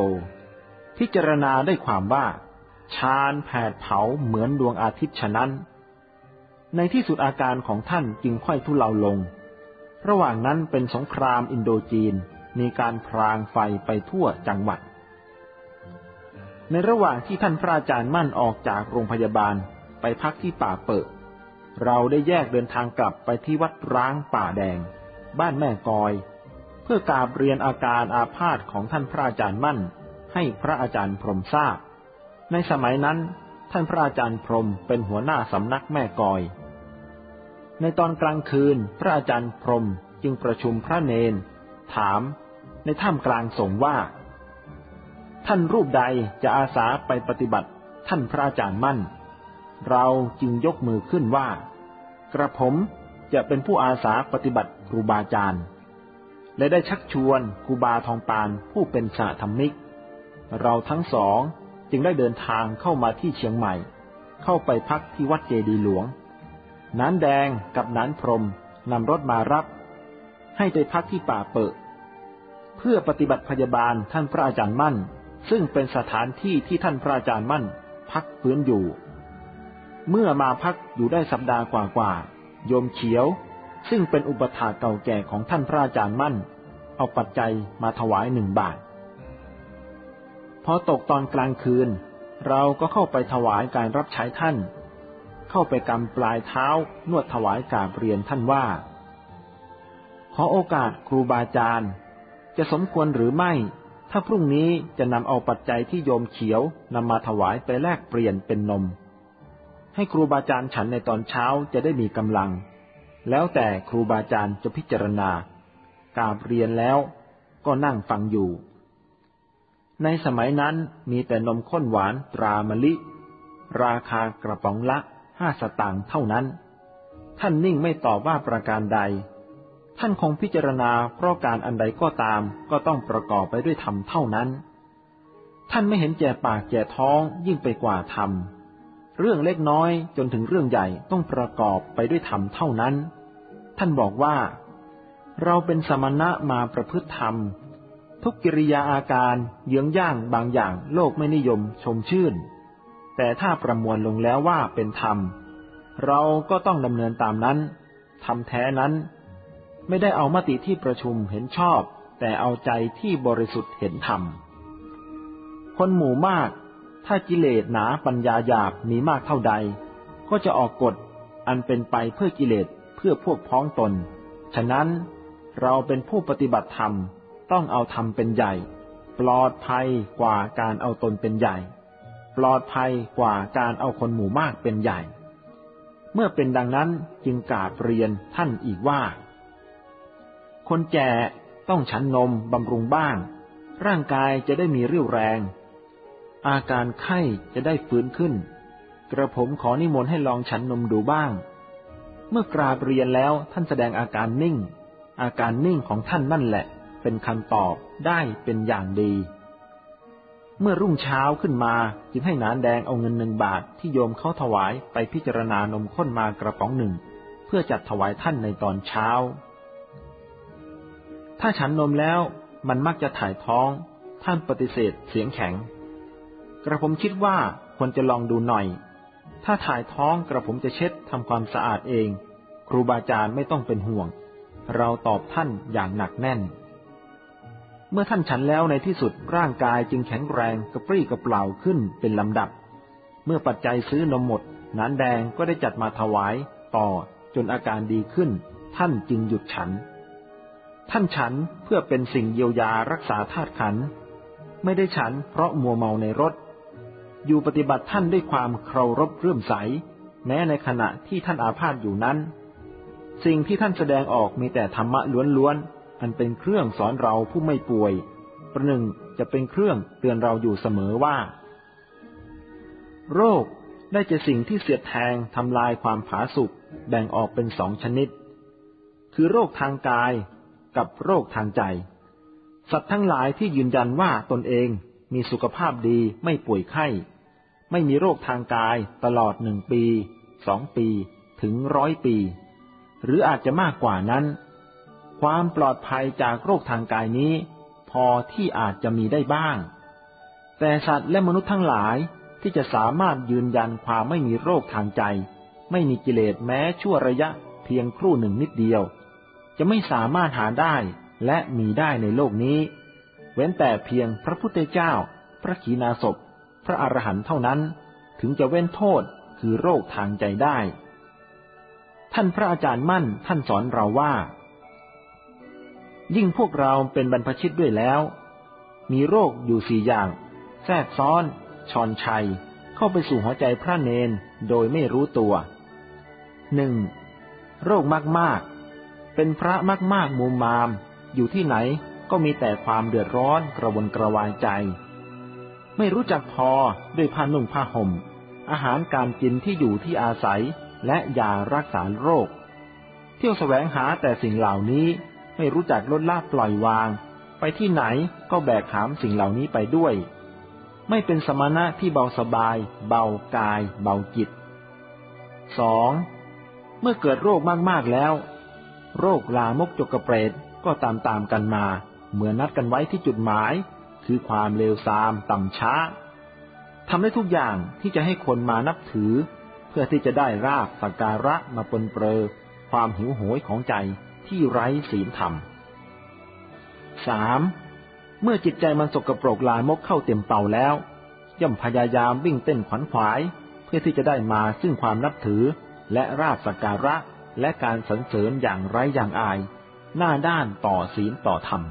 Speaker 1: พิจารณาได้ความว่าชาญแผดเผาเหมือนดวงอาทิตย์ฉะนั้น ในที่สุดอาการของท่านจึงค่อยทุเลาลง ระหว่างนั้นเป็นสงครามอินโดจีนมีการพรางไฟไปทั่วจังหวัด ในระหว่างที่ท่านพระอาจารย์มั่นออกจากโรงพยาบาลไปพักที่ป่าเปิด เราได้แยกเดินทางกลับไปที่วัดร้างป่าแดง บ้านแม่กอย เพื่อกราบเรียนอาการอาพาธของท่านพระอาจารย์มั่น ให้พระอาจารย์พรมทราบ ในสมัยนั้น ท่านพระอาจารย์พรมเป็นหัวหน้าสำนักแม่กอย ในตอนกลางคืนพระอาจารย์พรมจึงประชุมพระเนน ถาม ในถ้ำกลางสงว่า ท่านรูปใดจะอาสาไปปฏิบัติท่านพระอาจารย์มั่น เราจึงยกมือขึ้นว่า กระผมจะเป็นผู้อาสาปฏิบัติครูบาอาจารย์ และได้ชักชวนครูบาทองปานผู้เป็นสาธรรมิก เราทั้งสองจึงได้เดินทางเข้ามาที่เชียงใหม่ เข้าไปพักที่วัดเจดีหลวงนานแดงกับนานพรมนำรถมารับ ให้ไปพักที่ป่าเปิดเพื่อปฏิบัติพยาบาลท่านพระอาจารย์มั่น ซึ่งเป็นสถานที่ที่ท่านพระอาจารย์มั่น พักฟื้นอยู่ เมื่อมาพักอยู่ได้สัปดาห์กว่าๆโยมเขียว ซึ่งเป็นอุปถาเก่าแก่ของท่านพระอาจารย์มั่น เอาปัจจัยมาถวายหนึ่งบาท พอตกตอนกลางคืน เราก็เข้าไปถวายการรับใช้ท่าน เข้าไปกำปลายเท้านวดถวายกาบเรียนท่านว่า ขอโอกาสครูบาอาจารย์ จะสมควรหรือไม่ ถ้าพรุ่งนี้จะนำเอาปัจจัยที่โยมเขียวนำมาถวายไปแลกเปลี่ยนเป็นนม ให้ครูบาอาจารย์ฉันในตอนเช้าจะได้มีกำลัง แล้วแต่ครูบาอาจารย์จะพิจารณากาบเรียนแล้วก็นั่งฟังอยู่ ในสมัยนั้นมีแต่นมข้นหวานตรามะลิ ราคากระป๋องละห้าสตางค์เท่านั้น ท่านนิ่งไม่ตอบว่าประการใด ท่านคงพิจารณาเพราะการอันใดก็ตาม ก็ต้องประกอบไปด้วยธรรมเท่านั้น ท่านไม่เห็นแก่ปากแก่ท้องยิ่งไปกว่าธรรม เรื่องเล็กน้อยจนถึงเรื่องใหญ่ต้องประกอบไปด้วยธรรมเท่านั้น ท่านบอกว่า เราเป็นสมณะมาประพฤติธรรม ทุกกิริยาอาการเยื้องย่างบางอย่างโลกไม่นิยมชมชื่น แต่ถ้าประมวลลงแล้วว่าเป็นธรรม เราก็ต้องดำเนินตามนั้นทำแท้นั้น ไม่ได้เอามติที่ประชุมเห็นชอบ แต่เอาใจที่บริสุทธิ์เห็นธรรม คนหมู่มาก ถ้ากิเลสหนาปัญญาหยาบมีมากเท่าใด ก็จะออกกฎอันเป็นไปเพื่อกิเลสเพื่อพวกพ้องตน ฉะนั้นเราเป็นผู้ปฏิบัติธรรมต้องเอาธรรมเป็นใหญ่ ปลอดภัยกว่าการเอาตนเป็นใหญ่ ปลอดภัยกว่าการเอาคนหมู่มากเป็นใหญ่ เมื่อเป็นดังนั้นจึงกาบเรียนท่านอีกว่า คนแก่ต้องฉันนมบำรุงบ้าง ร่างกายจะได้มีเรี่ยวแรง อาการไข้จะได้ฟื้นขึ้น กระผมขอนิมนต์ให้ลองฉันนมดูบ้าง เมื่อกราบเรียนแล้วท่านแสดงอาการนิ่ง อาการนิ่งของท่านนั่นแหละ เป็นคำตอบได้เป็นอย่างดี เมื่อรุ่งเช้าขึ้นมาจึงให้นานแดงเอาเงินหนึ่งบาทที่โยมเขาถวายไปพิจารณานมข้นมากระป๋องหนึ่ง เพื่อจัดถวายท่านในตอนเช้า ถ้าฉันนมแล้วมันมักจะถ่ายท้อง ท่านปฏิเสธเสียงแข็ง กระผมคิดว่าควรจะลองดูหน่อย ถ้าถ่ายท้องกระผมจะเช็ดทำความสะอาดเอง ครูบาอาจารย์ไม่ต้องเป็นห่วง เราตอบท่านอย่างหนักแน่น เมื่อท่านฉันแล้วในที่สุดร่างกายจึงแข็งแรงกระปรี้กระเปล่าขึ้นเป็นลำดับ เมื่อปัจจัยซื้อนมหมดน้นแดงก็ได้จัดมาถวายต่อจนอาการดีขึ้น ท่านจึงหยุดฉัน ท่านฉันเพื่อเป็นสิ่งเยียวยารักษาธาตุขัน ไม่ได้ฉันเพราะมัวเมาในรถอยู่ปฏิบัติท่านด้วยความเคารพเรื่มใส แม้ในขณะที่ท่านอาพาธอยู่นั้น สิ่งที่ท่านแสดงออกมีแต่ธรรมะล้วนๆ อันเป็นเครื่องสอนเราผู้ไม่ป่วย ประหนึ่งจะเป็นเครื่องเตือนเราอยู่เสมอว่า โรคได้จะสิ่งที่เสียดแทงทำลายความผาสุกแบ่งออกเป็นสองชนิด คือโรคทางกาย กับโรคทางใจ สัตว์ทั้งหลายที่ยืนยันว่าตนเองมีสุขภาพดีไม่ป่วยไข้ ไม่มีโรคทางกายตลอดหนึ่งปีสองปี ถึงร้อยปี หรืออาจจะมากกว่านั้น ความปลอดภัยจากโรคทางกายนี้ พอที่อาจจะมีได้บ้าง แต่สัตว์และมนุษย์ทั้งหลายที่จะสามารถยืนยันความไม่มีโรคทางใจ ไม่มีกิเลสแม้ชั่วระยะเพียงครู่หนึ่งนิดเดียว จะไม่สามารถหาได้และมีได้ในโลกนี้ เว้นแต่เพียงพระพุทธเจ้า พระขีณาสพ พระอรหันต์เท่านั้น ถึงจะเว้นโทษคือโรคทางใจได้ ท่านพระอาจารย์มั่นท่านสอนเราว่า ยิ่งพวกเราเป็นบรรพชิตด้วยแล้ว มีโรคอยู่สี่อย่าง แทรกซ้อนชอนชัย เข้าไปสู่หัวใจพระเนนโดยไม่รู้ตัวหนึ่งโรคมากมาก เป็นพระมากมากมุมมาม อยู่ที่ไหนก็มีแต่ความเดือดร้อนกระวนกระวายใจ ไม่รู้จักพอด้วยผ้านุ่งผ้าห่ม อาหารการกินที่อยู่ที่อาศัยและยารักษาโรค เที่ยวแสวงหาแต่สิ่งเหล่านี้ไม่รู้จักลดละปล่อยวาง ไปที่ไหนก็แบกหามสิ่งเหล่านี้ไปด้วย ไม่เป็นสมณะที่เบาสบาย เบากาย เบาจิตสองเมื่อเกิดโรคมากๆแล้ว โรคลามกจกกระเปรตก็ตามตามกันมา เหมือนนัดกันไว้ที่จุดหมาย คือความเลวทราม ต่ำช้าทำได้ทุกอย่างที่จะให้คนมานับถือ เพื่อที่จะได้ราบสักการะมาปนเปรอความหิวโหยของใจที่ไร้ศีลธรรมสามเมื่อจิตใจมันสกรปรกลามกเข้าเต็มเป่าแล้ว ย่อมพยายามวิ่งเต้นขวัญขวาย เพื่อที่จะได้มาซึ่งความนับถือและราบสักการะ และการสรรเสริญอย่างไร้อย่างอาย หน้าด้านต่อศีลต่อธรรม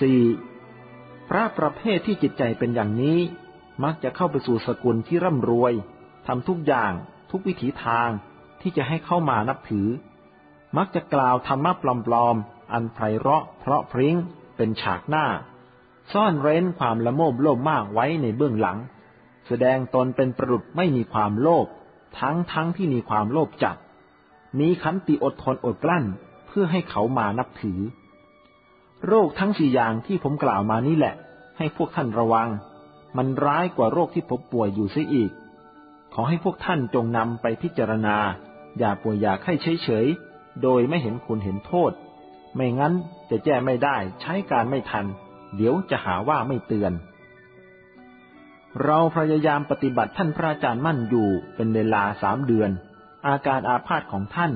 Speaker 1: สี่พระประเภทที่จิตใจเป็นอย่างนี้ มักจะเข้าไปสู่สกุลที่ร่ำรวยทำทุกอย่างทุกวิถีทางที่จะให้เข้ามานับถือ มักจะกล่าวธรรมะปลอมๆ อันไพเราะเพราะพริ้งเป็นฉากหน้า ซ่อนเร้นความละโมบโลภมากไว้ในเบื้องหลัง แสดงตนเป็นประดุษไม่มีความโลภทั้งทั้งที่มีความโลภจัด มีขันติอดทนอดกลั้นเพื่อให้เขามานับถือ โรคทั้งสี่อย่างที่ผมกล่าวมานี่แหละ ให้พวกท่านระวัง มันร้ายกว่าโรคที่ผมป่วยอยู่เสียอีก ขอให้พวกท่านจงนำไปพิจารณา อย่าป่วยอย่าไข้เฉยๆ โดยไม่เห็นคุณเห็นโทษ ไม่งั้นจะแก้ไม่ได้ใช้การไม่ทัน เดี๋ยวจะหาว่าไม่เตือน เราพยายามปฏิบัติท่านพระอาจารย์มั่นอยู่เป็นเวลาสามเดือน อาการอาพาธของท่าน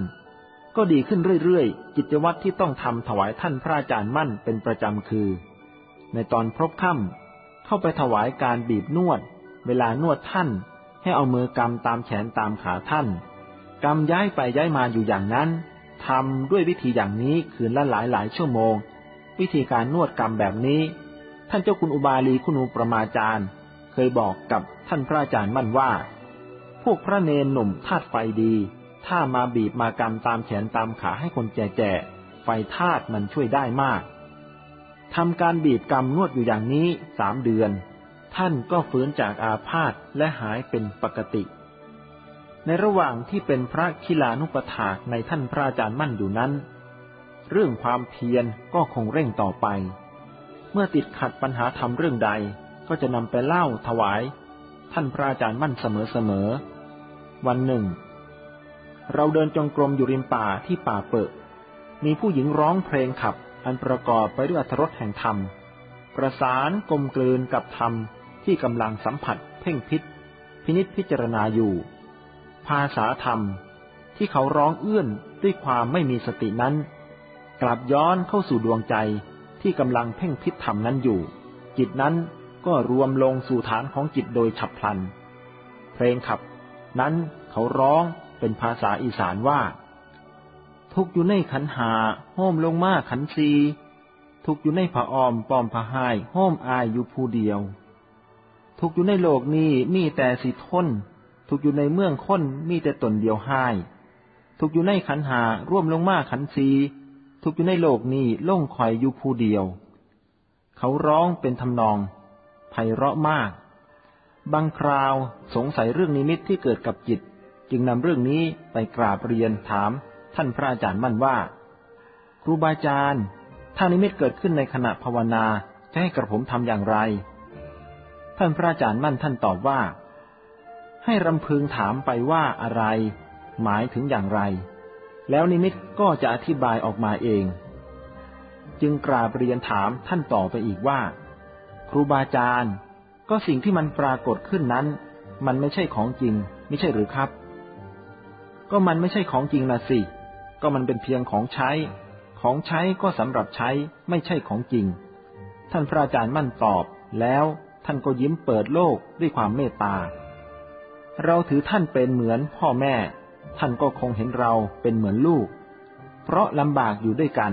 Speaker 1: ก็ดีขึ้นเรื่อยๆ กิจวัตรที่ต้องทำถวายท่านพระอาจารย์มั่นเป็นประจำคือ ในตอนพบค่ำเข้าไปถวายการบีบนวด เวลานวดท่าน ให้เอามือกำตามแขนตามขาท่านกำย้ายไปย้ายมาอยู่อย่างนั้นทำด้วยวิธีอย่างนี้คืนละหลายหลายชั่วโมง วิธีการนวดกรรมแบบนี้ ท่านเจ้าคุณอุบาลีคุณูประมาจารย์ เคยบอกกับท่านพระอาจารย์มั่นว่า พวกพระเนนหนุ่มธาตุไฟดี ถ้ามาบีบมากรรมตามแขนตามขาให้คนแก่ๆไฟธาตุมันช่วยได้มากทำการบีบกรรมนวดอยู่อย่างนี้สามเดือน ท่านก็ฟื้นจากอาพาธและหายเป็นปกติ ในระหว่างที่เป็นพระคิลานุปถากในท่านพระอาจารย์มั่นอยู่นั้น เรื่องความเพียรก็คงเร่งต่อไป เมื่อติดขัดปัญหาทำเรื่องใดก็จะนำไปเล่าถวาย ท่านพระอาจารย์มั่นเสมอๆ วันหนึ่ง เราเดินจงกรมอยู่ริมป่าที่ป่าเปิดมีผู้หญิงร้องเพลงขับ อันประกอบไปด้วยอรรถรสแห่งธรรม ประสานกลมกลืนกับธรรมที่กำลังสัมผัส เพ่งพิษ พินิษพิจารณาอยู่ ภาษาธรรมที่เขาร้องเอื้อนด้วยความไม่มีสตินั้น กลับย้อนเข้าสู่ดวงใจที่กำลังเพ่งพิษธรรมนั้นอยู่ จิตนั้นก็รวมลงสู่ฐานของจิตโดยฉับพลัน เพลงขับ นั้นเขาร้องเป็นภาษาอีสานว่า ทุกอยู่ในขันหาห้มลงมาขันซีทุกอยู่ในผาออมปอมผาหายห้มอายอยู่ผู้เดียว ทุกอยู่ในโลกนี้มีแต่สิทนถูกอยู่ในเมืองค้นมีแต่ตนเดียวหายถูกอยู่ในขันหาร่วมลงมาขันสีถูกอยู่ในโลกนี้ล่งคอยอยู่ผู้เดียว เขาร้องเป็นทำนองไพเราะมาก บางคราวสงสัยเรื่องนิมิตที่เกิดกับจิต จึงนำเรื่องนี้ไปกราบเรียนถาม ท่านพระอาจารย์มั่นว่า ครูบาอาจารย์ ถ้านิมิตเกิดขึ้นในขณะภาวนาจะให้กระผมทำอย่างไร ท่านพระอาจารย์มั่นท่านตอบว่า ให้รำพึงถามไปว่าอะไร หมายถึงอย่างไร แล้วนิมิตก็จะอธิบายออกมาเอง จึงกราบเรียนถามท่านต่อไปอีกว่า ครูบาอาจารย์ ก็สิ่งที่มันปรากฏขึ้นนั้น มันไม่ใช่ของจริง ไม่ใช่หรือครับ ก็มันไม่ใช่ของจริงนะสิ ก็มันเป็นเพียงของใช้ ของใช้ก็สำหรับใช้ไม่ใช่ของจริง ท่านพระอาจารย์มั่นตอบ แล้วท่านก็ยิ้มเปิดโลกด้วยความเมตตา เราถือท่านเป็นเหมือนพ่อแม่ ท่านก็คงเห็นเราเป็นเหมือนลูก เพราะลำบากอยู่ด้วยกัน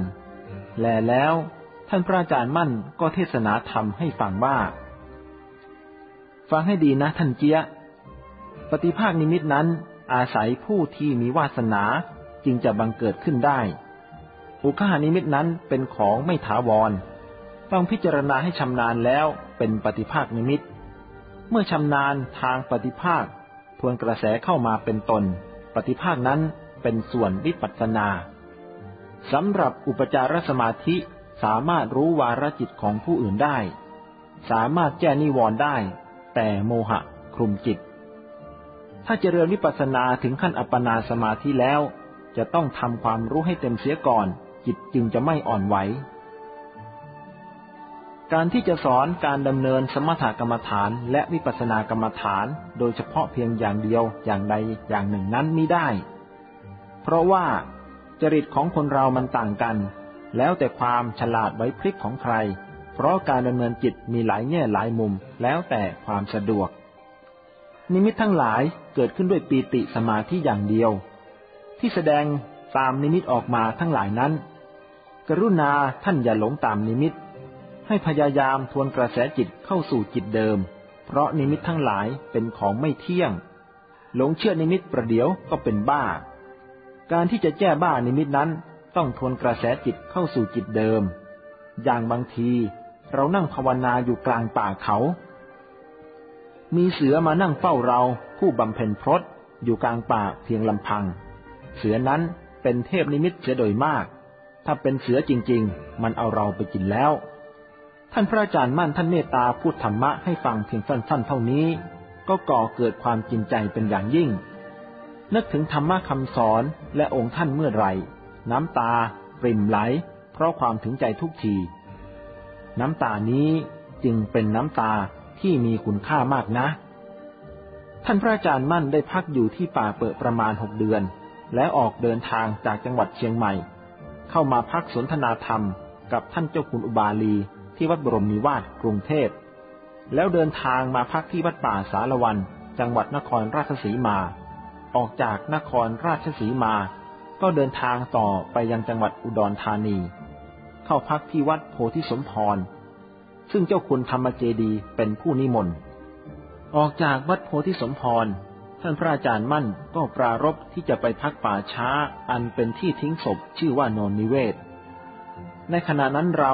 Speaker 1: แลแล้ว ท่านพระอาจารย์มั่นก็เทศนาธรรมให้ฟังว่า ฟังให้ดีนะท่านเจียปฏิภาคนิมิตนั้นอาศัยผู้ที่มีวาสนาจึงจะบังเกิดขึ้นได้ อุคหานิมิตนั้นเป็นของไม่ถาวร ต้องพิจารณาให้ชำนาญแล้วเป็นปฏิภาคนิมิต เมื่อชำนาญทางปฏิภาคทวนกระแสเข้ามาเป็นตน ปฏิภาคนั้นเป็นส่วนวิปัสสนาสำหรับอุปจารสมาธิสามารถรู้วาระจิตของผู้อื่นได้ สามารถแก้นิวรณ์ได้ แต่โมหะคลุมจิต ถ้าเจริญวิปัสสนาถึงขั้นอัปปนาสมาธิแล้ว จะต้องทำความรู้ให้เต็มเสียก่อน จิตจึงจะไม่อ่อนไหว การที่จะสอนการดำเนินสมถกรรมฐานและวิปัสสนากรรมฐาน โดยเฉพาะเพียงอย่างเดียวอย่างใดอย่างหนึ่งนั้นมิได้ เพราะว่าจริตของคนเรามันต่างกัน แล้วแต่ความฉลาดไว้พริบของใคร เพราะการดำเนินจิตมีหลายแง่หลายมุมแล้วแต่ความสะดวก นิมิตทั้งหลายเกิดขึ้นด้วยปีติสมาธิอย่างเดียว ที่แสดงตามนิมิตออกมาทั้งหลายนั้น กรุณาท่านอย่าหลงตามนิมิต ให้พยายามทวนกระแสจิตเข้าสู่จิตเดิม เพราะนิมิตทั้งหลายเป็นของไม่เที่ยง หลงเชื่อนิมิตประเดี๋ยวก็เป็นบ้า การที่จะแก้บ้านิมิตนั้นต้องทวนกระแสจิตเข้าสู่จิตเดิม อย่างบางที เรานั่งภาวนาอยู่กลางป่าเขา มีเสือมานั่งเฝ้าเราผู้บำเพ็ญพรตอยู่กลางป่าเพียงลำพัง เสือนั้นเป็นเทพนิมิตเสียโดยมาก ถ้าเป็นเสือจริง ๆ มันเอาเราไปกินแล้ว ท่านพระอาจารย์มั่นท่านเมตตาพูดธรรมะให้ฟังเพียงสั้นๆเท่านี้ ก็ก่อเกิดความจริงใจเป็นอย่างยิ่ง นึกถึงธรรมะคำสอนและองค์ท่านเมื่อไรน้ำตา ปริ่มไหล เพราะความถึงใจทุกที น้ำตานี้จึงเป็นน้ำตาที่มีคุณค่ามากนะ ท่านพระอาจารย์มั่นได้พักอยู่ที่ป่าเปิดประมาณหกเดือน และออกเดินทางจากจังหวัดเชียงใหม่ เข้ามาพักสนทนาธรรมกับท่านเจ้าคุณอุบาลีที่วัดบรมนิวาสกรุงเทพ แล้วเดินทางมาพักที่วัดป่าสารวัน จังหวัดนครราชสีมา ออกจากนครราชสีมา ก็เดินทางต่อไปยังจังหวัดอุดรธานี เข้าพักที่วัดโพธิสมพร ซึ่งเจ้าคุณธรรมเจดีเป็นผู้นิมนต์ ออกจากวัดโพธิสมพร ท่านพระอาจารย์มั่นก็ปรารบที่จะไปพักป่าช้าอันเป็นที่ทิ้งศพชื่อว่าโนนนิเวศ ในขณะนั้นเรา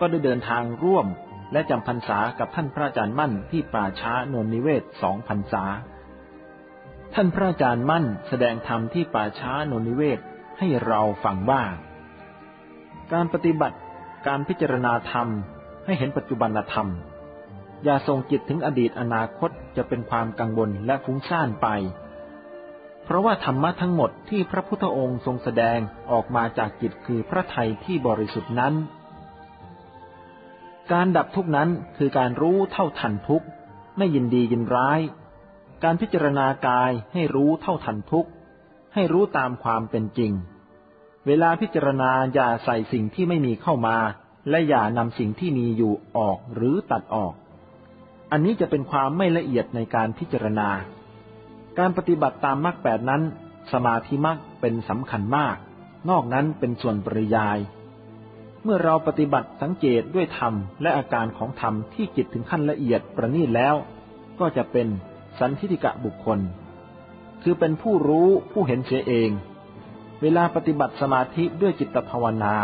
Speaker 1: ก็ได้เดินทางร่วมและจำพรรษากับท่านพระอาจารย์มั่นที่ป่าช้านนนิเวศสองพรรษา ท่านพระอาจารย์มั่นแสดงธรรมที่ป่าช้านนนิเวศให้เราฟังว่าง การปฏิบัติการพิจารณาธรรม ให้เห็นปัจจุบันธรรม อย่าทรงจิตถึงอดีตอนาคตจะเป็นความกังวลและฟุ้งซ่านไป เพราะว่าธรรมะทั้งหมดที่พระพุทธองค์ทรงแสดงออกมาจากจิตคือพระไทยที่บริสุทธินั้น การดับทุกนั้นคือการรู้เท่าทันทุกไม่ยินดียินร้าย การพิจารณากายให้รู้เท่าทันทุกให้รู้ตามความเป็นจริง เวลาพิจารณาอย่าใส่สิ่งที่ไม่มีเข้ามา และอย่านำสิ่งที่มีอยู่ออกหรือตัดออก อันนี้จะเป็นความไม่ละเอียดในการพิจารณา การปฏิบัติตามมรรคแปดนั้น สมาธิมรรคเป็นสำคัญมาก นอกนั้นเป็นส่วนปริยาย เมื่อเราปฏิบัติสังเกตด้วยธรรมและอาการของธรรมที่จิตถึงขั้นละเอียดประณีตแล้ว ก็จะเป็นสันทิฏฐิบุคคล คือเป็นผู้รู้ผู้เห็นเสียเอง เวลาปฏิบัติสมาธิด้วยจิตภาวนา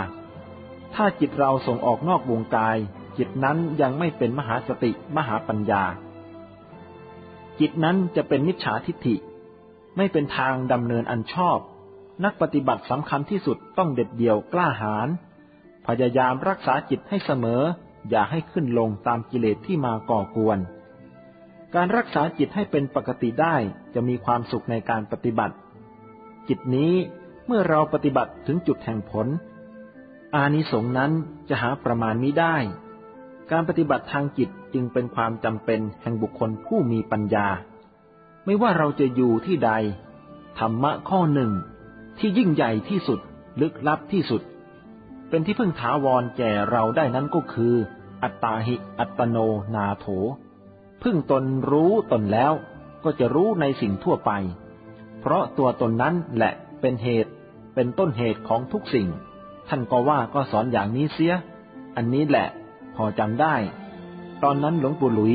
Speaker 1: ถ้าจิตเราส่งออกนอกวงกาย จิตนั้นยังไม่เป็นมหาสติมหาปัญญา จิตนั้นจะเป็นมิจฉาทิฏฐิ ไม่เป็นทางดำเนินอันชอบ นักปฏิบัติสำคัญที่สุดต้องเด็ดเดี่ยวกล้าหาญพยายามรักษาจิตให้เสมอ อย่าให้ขึ้นลงตามกิเลสที่มาก่อกวน การรักษาจิตให้เป็นปกติได้จะมีความสุขในการปฏิบัติ จิตนี้ เมื่อเราปฏิบัติถึงจุดแห่งผล อานิสงส์นั้นจะหาประมาณมิได้ การปฏิบัติทางจิตจึงเป็นความจำเป็นแห่งบุคคลผู้มีปัญญา ไม่ว่าเราจะอยู่ที่ใด ธรรมะข้อหนึ่ง ที่ยิ่งใหญ่ที่สุดลึกลับที่สุด เป็นที่พึ่งถาวรแก่เราได้นั้นก็คือ อัตตาหิ อัตโนนาโถ พึ่งตนรู้ตนแล้วก็จะรู้ในสิ่งทั่วไป เพราะตัวตนนั้นแหละเป็นเหตุ เป็นต้นเหตุของทุกสิ่ง ท่านก็ว่าก็สอนอย่างนี้เสีย อันนี้แหละ พอจำได้ ตอนนั้นหลวงปู่หลุย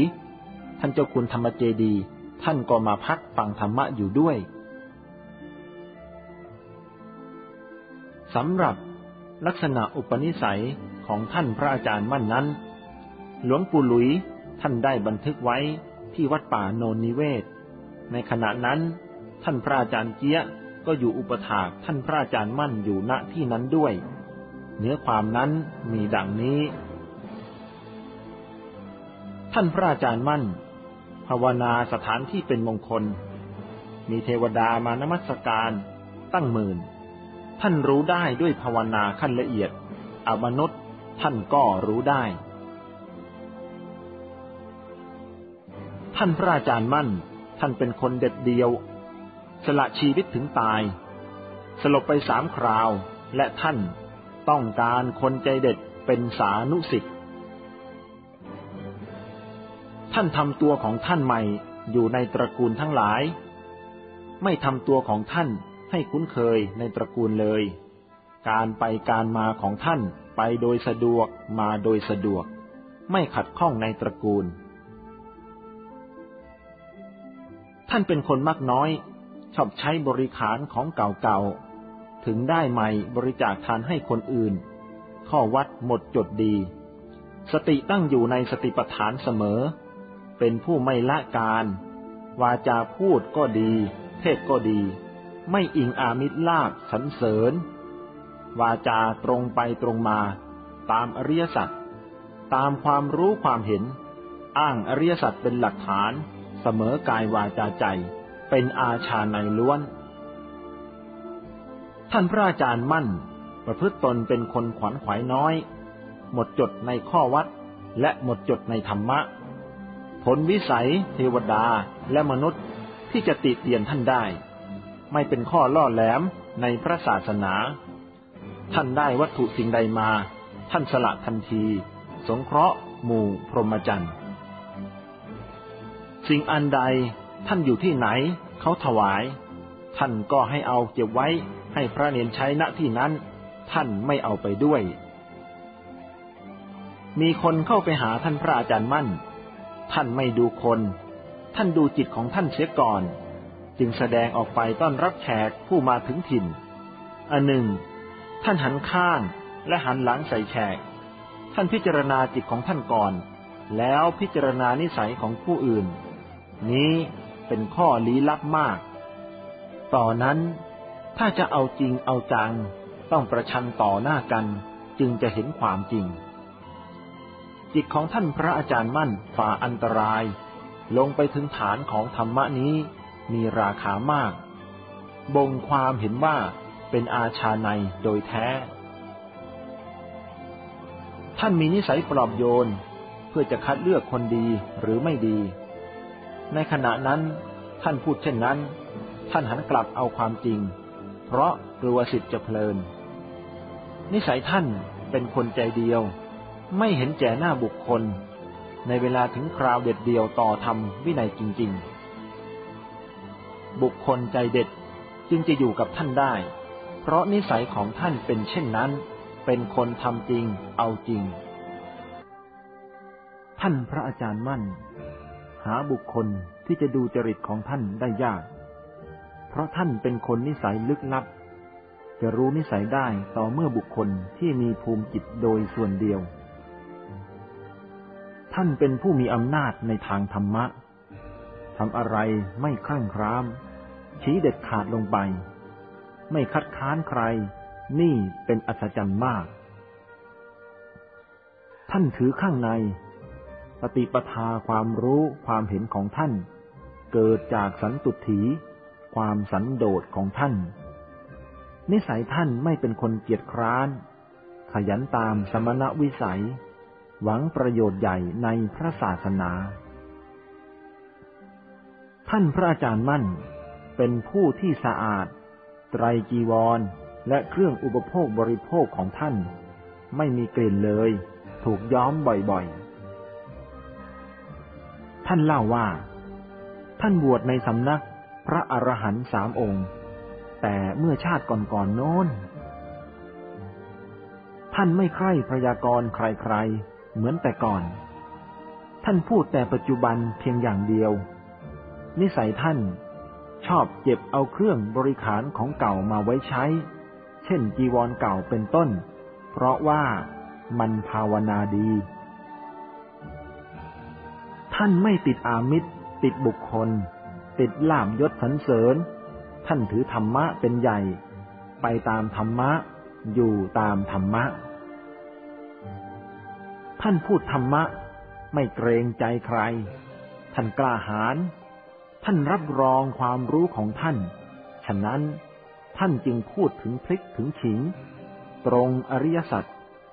Speaker 1: ท่านเจ้าคุณธรรมเจดี ท่านก็มาพักฟังธรรมะอยู่ด้วยสำหรับลักษณะอุปนิสัยของท่านพระอาจารย์มั่นนั้น หลวงปู่หลุยท่านได้บันทึกไว้ที่วัดป่าโนนนิเวศ ในขณะนั้น ท่านพระอาจารย์เจี๊ย ก็อยู่อุปถากท่านพระอาจารย์มั่นอยู่ณที่นั้นด้วย เนื้อความนั้นมีดังนี้ ท่านพระอาจารย์มั่น ภาวนาสถานที่เป็นมงคล มีเทวดามานมัสการตั้งหมื่น ท่านรู้ได้ด้วยภาวนาขั้นละเอียดอมนุษย์ท่านก็รู้ได้ ท่านพระอาจารย์มั่น ท่านเป็นคนเด็ดเดียว สละชีวิตถึงตาย สลบไปสามคราวและท่านต้องการคนใจเด็ดเป็นสานุสิทธิ์ท่านทำตัวของท่านใหม่อยู่ในตระกูลทั้งหลาย ไม่ทำตัวของท่านให้คุ้นเคยในตระกูลเลย การไปการมาของท่านไปโดยสะดวกมาโดยสะดวก ไม่ขัดข้องในตระกูล ท่านเป็นคนมากน้อย ชอบใช้บริขารของเก่าๆ ถึงได้ใหม่บริจาคทานให้คนอื่น ข้อวัดหมดจดดี สติตั้งอยู่ในสติปัฏฐานเสมอ เป็นผู้ไม่ละการ วาจาพูดก็ดี เทศก็ดี ไม่อิงอามิตรลาบสรรเสริญ วาจาตรงไปตรงมา ตามอริยสัจตามความรู้ความเห็น อ้างอริยสัจเป็นหลักฐาน เสมอกายวาจาใจ เป็นอาชาในล้วน ท่านพระอาจารย์มั่น ประพฤติตนเป็นคนขวัญขวายน้อย หมดจดในข้อวัดและหมดจดในธรรมะ ผลวิสัย เทวดาและมนุษย์ที่จะติเตียนท่านได้ ไม่เป็นข้อล่อแหลมในพระศาสนา ท่านได้วัตถุสิ่งใดมา ท่านสละทันที สงเคราะห์ หมู่พรหมจรรย์ สิ่งอันใด ท่านอยู่ที่ไหน เขาถวาย ท่านก็ให้เอาเก็บไว้ให้พระเนนใช้ณที่นั้น ท่านไม่เอาไปด้วย มีคนเข้าไปหาท่านพระอาจารย์มั่น ท่านไม่ดูคน ท่านดูจิตของท่านเสียก่อน จึงแสดงออกไปต้อนรับแขกผู้มาถึงถิ่น อันหนึ่ง ท่านหันข้างและหันหลังใส่แขก ท่านพิจารณาจิตของท่านก่อน แล้วพิจารณานิสัยของผู้อื่น นี้ เป็นข้อลี้ลับมาก ต่อนนั้นถ้าจะเอาจริงเอาจัง ต้องประชันต่อหน้ากันจึงจะเห็นความจริง จิตของท่านพระอาจารย์มั่นฝ่าอันตราย ลงไปถึงฐานของธรรมะนี้มีราคามาก บ่งความเห็นว่าเป็นอาชาในโดยแท้ ท่านมีนิสัยปลอบโยนเพื่อจะคัดเลือกคนดีหรือไม่ดี ในขณะนั้นท่านพูดเช่นนั้น ท่านหันกลับเอาความจริง เพราะกลัวสิทธิ์จะเพลิน นิสัยท่านเป็นคนใจเดียว ไม่เห็นแก่หน้าบุคคล ในเวลาถึงคราวเด็ดเดียวต่อธรรมวินัยจริง ๆ บุคคลใจเด็ดจึงจะอยู่กับท่านได้ เพราะนิสัยของท่านเป็นเช่นนั้น เป็นคนทำจริงเอาจริง ท่านพระอาจารย์มั่น หาบุคคลที่จะดูจริตของท่านได้ยาก เพราะท่านเป็นคนนิสัยลึกลับ จะรู้นิสัยได้ต่อเมื่อบุคคลที่มีภูมิจิตโดยส่วนเดียว ท่านเป็นผู้มีอำนาจในทางธรรมะทำอะไรไม่คลั่งคราม ชี้เด็ดขาดลงไป ไม่คัดค้านใคร นี่เป็นอัศจรรย์มาก ท่านถือข้างใน ปฏิปทาความรู้ความเห็นของท่าน เกิดจากสันตุถีความสันโดษของท่าน นิสัยท่านไม่เป็นคนเกียจคร้าน ขยันตามสมณวิสัย หวังประโยชน์ใหญ่ในพระศาสนา ท่านพระอาจารย์มั่นเป็นผู้ที่สะอาด ไตรจีวร และเครื่องอุปโภคบริโภคของท่าน ไม่มีกลิ่นเลย ถูกย้อมบ่อยๆ ท่านเล่าว่า ท่านบวชในสำนักพระอรหันต์สามองค์ แต่เมื่อชาติก่อนๆโน้น ท่านไม่ใคร่พยากรณ์ใครๆ เหมือนแต่ก่อน ท่านพูดแต่ปัจจุบันเพียงอย่างเดียว นิสัยท่านชอบเก็บเอาเครื่องบริขารของเก่ามาไว้ใช้ เช่นจีวรเก่าเป็นต้น เพราะว่ามันภาวนาดี ท่านไม่ติดอามิตร ติดบุคคล ติดลาบยศสรรเสริญ ท่านถือธรรมะเป็นใหญ่ ไปตามธรรมะ อยู่ตามธรรมะ ท่านพูดธรรมะ ไม่เกรงใจใคร ท่านกล้าหาญท่านรับรองความรู้ของท่าน ฉะนั้นท่านจึงพูดถึงพลิกถึงขิง ตรงอริยสัจ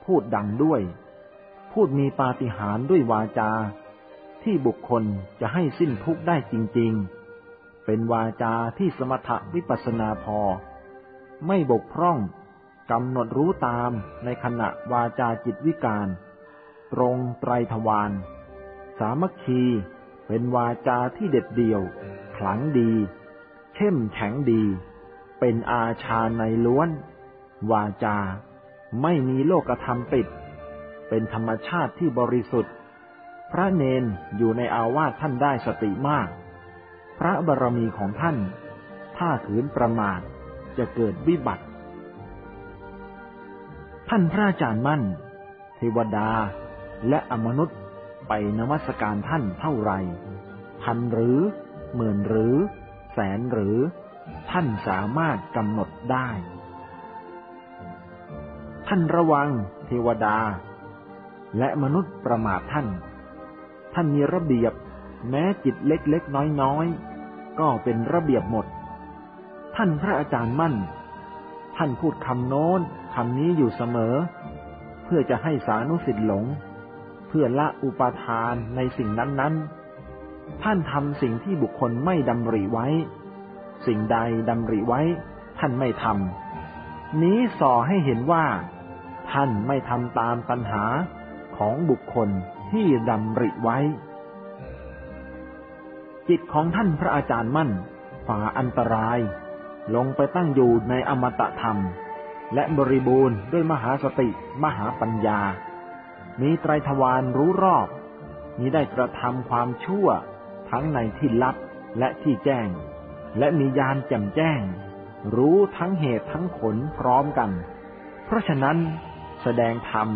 Speaker 1: พูดดังด้วย พูดมีปาฏิหาริย์ด้วยวาจา ที่บุคคลจะให้สิ้นทุกข์ได้จริง ๆ เป็นวาจาที่สมถวิปัสนาพอ ไม่บกพร่องกำหนดรู้ตามในขณะวาจาจิตวิการ ตรงไตรทวารสามัคคีเป็นวาจาที่เด็ดเดี่ยว ขลังดี เข้มแข็งดี เป็นอาชาในล้วน วาจา ไม่มีโลกธรรมติด เป็นธรรมชาติที่บริสุทธิ์ พระเนนอยู่ในอาวาสท่านได้สติมาก พระบารมีของท่าน ถ้าขืนประมาทจะเกิดวิบัติ ท่านพระอาจารย์มั่น เทวดาและอมนุษย์ไปนมัสการท่านเท่าไรพันหรือหมื่นหรือ แสนหรือ ท่านสามารถกำหนดได้ ท่านระวังเทวดา และมนุษย์ประมาทท่าน ท่านมีระเบียบ แม้จิตเล็กๆน้อยๆ ก็เป็นระเบียบหมด ท่านพระอาจารย์มั่น ท่านพูดคำโน้นคำนี้อยู่เสมอ เพื่อจะให้สานุสิทธิ์หลง เพื่อละอุปาทานในสิ่งนั้นๆ ท่านทำสิ่งที่บุคคลไม่ดำริไว้ สิ่งใดดำริไว้ ท่านไม่ทำนี้ส่อให้เห็นว่า ท่านไม่ทำตามปัญหาของบุคคล ที่ดำริไว้ จิตของท่านพระอาจารย์มั่น ฝ่าอันตราย ลงไปตั้งอยู่ในอมตะธรรม และบริบูรณ์ด้วยมหาสติมหาปัญญา มีไตรทวารรู้รอบมีได้กระทำความชั่วทั้งในที่ลับและที่แจ้ง และมียานแจ่มแจ้ง รู้ทั้งเหตุทั้งผลพร้อมกัน เพราะฉะนั้นแสดงธรรม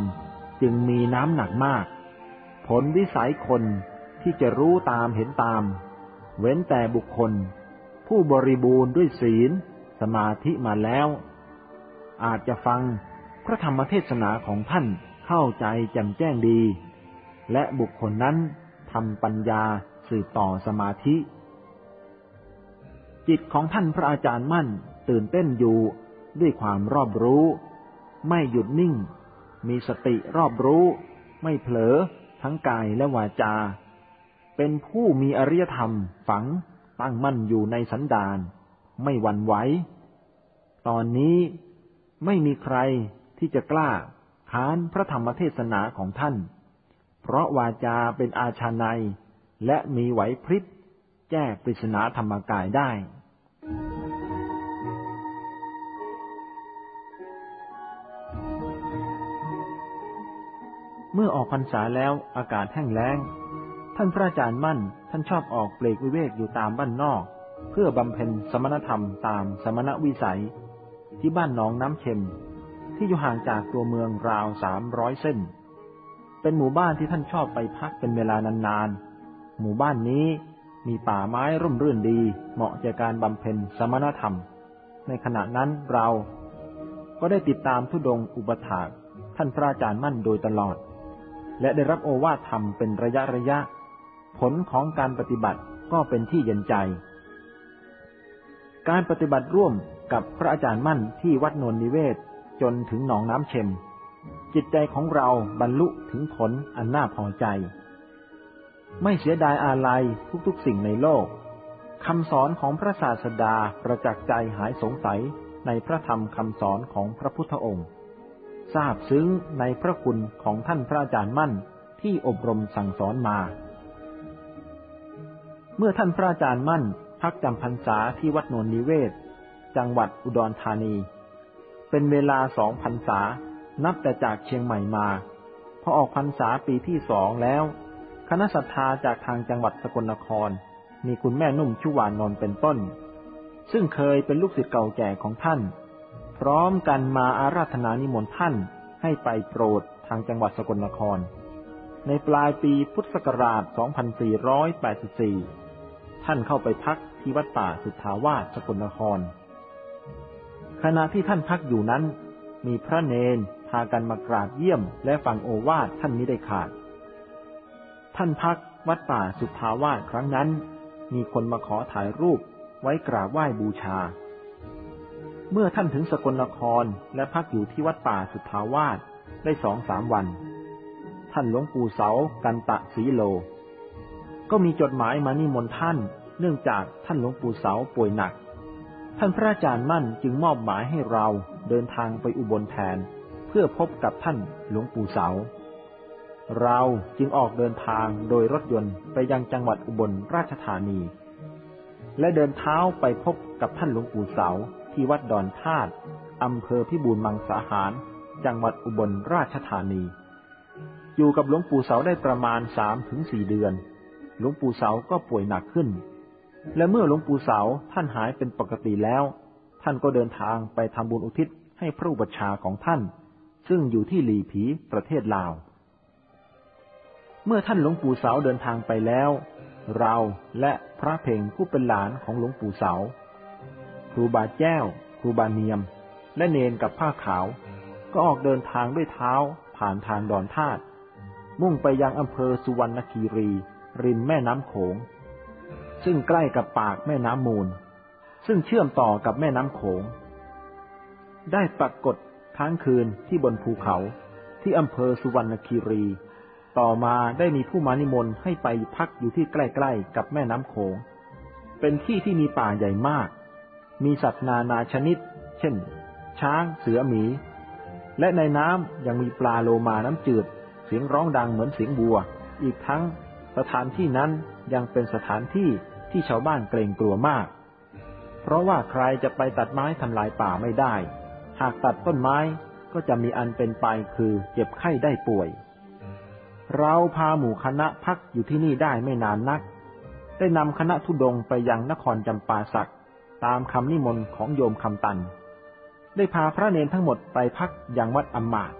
Speaker 1: จึงมีน้ำหนักมาก ผลวิสัยคนที่จะรู้ตามเห็นตาม เว้นแต่บุคคล ผู้บริบูรณ์ด้วยศีล สมาธิมาแล้ว อาจจะฟังพระธรรมเทศนาของท่านเข้าใจแจ่มแจ้งดี และบุคคลนั้นทำปัญญาสืบต่อสมาธิ จิตของท่านพระอาจารย์มั่นตื่นเต้นอยู่ด้วยความรอบรู้ ไม่หยุดนิ่ง มีสติรอบรู้ ไม่เผลอ ทั้งกายและวาจา เป็นผู้มีอริยธรรมฝังตั้งมั่นอยู่ในสันดานไม่หวั่นไหว ตอนนี้ไม่มีใครที่จะกล้าขานพระธรรมเทศนาของท่าน เพราะวาจาเป็นอาชาในและมีไหวพริบแก้ปริศนาธรรมกายได้ เมื่อออกพรรษาแล้วอากาศแห้งแล้ง ท่านพระอาจารย์มั่น ท่านชอบออกเปลกวิเวกอยู่ตามบ้านนอก เพื่อบำเพ็ญสมณธรรมตามสมณวิสัย ที่บ้านหนองน้ำเค็ม ที่อยู่ห่างจากตัวเมืองราวสามร้อยเส้น เป็นหมู่บ้านที่ท่านชอบไปพักเป็นเวลานานๆ หมู่บ้านนี้มีป่าไม้ร่มรื่นดี เหมาะแก่การบำเพ็ญสมณธรรม ในขณะนั้นเราก็ได้ติดตามทุดงอุปถากท่านพระอาจารย์มั่นโดยตลอด และได้รับโอวาทธรรมเป็นระยะระยะ ผลของการปฏิบัติก็เป็นที่เย็นใจ การปฏิบัติร่วมกับพระอาจารย์มั่นที่วัดนนนิเวศจนถึงหนองน้ำเชม จิตใจของเราบรรลุถึงผลอันน่าพอใจ ไม่เสียดายอาลัยทุกๆสิ่งในโลกคำสอนของพระศาสดาประจักษ์ใจหายสงสัยในพระธรรมคำสอนของพระพุทธองค์ ทราบซึ้งในพระคุณของท่านพระอาจารย์มั่นที่อบรมสั่งสอนมา เมื่อท่านพระอาจารย์มั่น พักจำพรรษาที่วัดนนนิเวศ จังหวัดอุดรธานี เป็นเวลาสองพรรษา นับแต่จากเชียงใหม่มา พอออกพรรษาปีที่สองแล้ว คณะศรัทธาจากทางจังหวัดสกลนคร มีคุณแม่นุ่มชุวานนท์เป็นต้น ซึ่งเคยเป็นลูกศิษย์เก่าแก่ของท่าน พร้อมกันมาอาราธนานิมนต์ท่านให้ไปโปรดทางจังหวัดสกลนคร ในปลายปีพุทธศักราช 2484 ท่านเข้าไปพักที่วัดป่าสุทธาวาสสกลนคร ขณะที่ท่านพักอยู่นั้น มีพระเนนพากันมากราบเยี่ยมและฟังโอวาทท่านมิได้ขาด ท่านพักวัดป่าสุทธาวาสครั้งนั้น มีคนมาขอถ่ายรูปไว้กราบไหว้บูชา เมื่อท่านถึงสกลนครและพักอยู่ที่วัดป่าสุทธาวาสได้สองสามวัน ท่านหลวงปู่เสากันตะสีโล ก็มีจดหมายมานิมนต์ท่าน เนื่องจากท่านหลวงปู่เสาป่วยหนัก ท่านพระอาจารย์มั่นจึงมอบหมายให้เราเดินทางไปอุบลแทน เพื่อพบกับท่านหลวงปู่เสา เราจึงออกเดินทางโดยรถยนต์ไปยังจังหวัดอุบลราชธานี และเดินเท้าไปพบกับท่านหลวงปู่เสา ที่วัดดอนธาตุอำเภอพิบูลมังสาหาร จังหวัดอุบลราชธานี อยู่กับหลวงปู่เสาได้ประมาณสามถึงสี่เดือน หลวงปู่เสาก็ป่วยหนักขึ้น และเมื่อหลวงปู่เสาท่านหายเป็นปกติแล้ว ท่านก็เดินทางไปทำบุญอุทิศให้พระอุปชาของท่าน ซึ่งอยู่ที่หลีผีประเทศลาว เมื่อท่านหลวงปู่เสาเดินทางไปแล้ว เราและพระเพ่งผู้เป็นหลานของหลวงปู่เสา ครูบาแจ้ว ครูบาเนียม และเนนกับผ้าขาว ก็ออกเดินทางด้วยเท้าผ่านทางดอนธาตุมุ่งไปยังอำเภอสุวรรณคีรี ริมแม่น้ำโขง ซึ่งใกล้กับปากแม่น้ำมูล ซึ่งเชื่อมต่อกับแม่น้ำโขง ได้ปรากฏค้างคืนที่บนภูเขาที่อำเภอสุวรรณคีรี ต่อมาได้มีผู้มานิมนต์ให้ไปพักอยู่ที่ใกล้ๆกับแม่น้ำโขง เป็นที่ที่มีป่าใหญ่มาก มีสัตว์นานาชนิด เช่น ช้าง เสือหมี และในน้ำยังมีปลาโลมาน้ำจืด เสียงร้องดังเหมือนเสียงบัว อีกทั้งสถานที่นั้นยังเป็นสถานที่ที่ชาวบ้านเกรงกลัวมาก เพราะว่าใครจะไปตัดไม้ทำลายป่าไม่ได้ หากตัดต้นไม้ก็จะมีอันเป็นไปคือเจ็บไข้ได้ป่วย เราพาหมู่คณะพักอยู่ที่นี่ได้ไม่นานนัก ได้นำคณะทุดงไปยังนครจำปาสัก ตามคำนิมนต์ของโยมคำตัน ได้พาพระเนนทั้งหมดไปพักยังวัดอัมมาด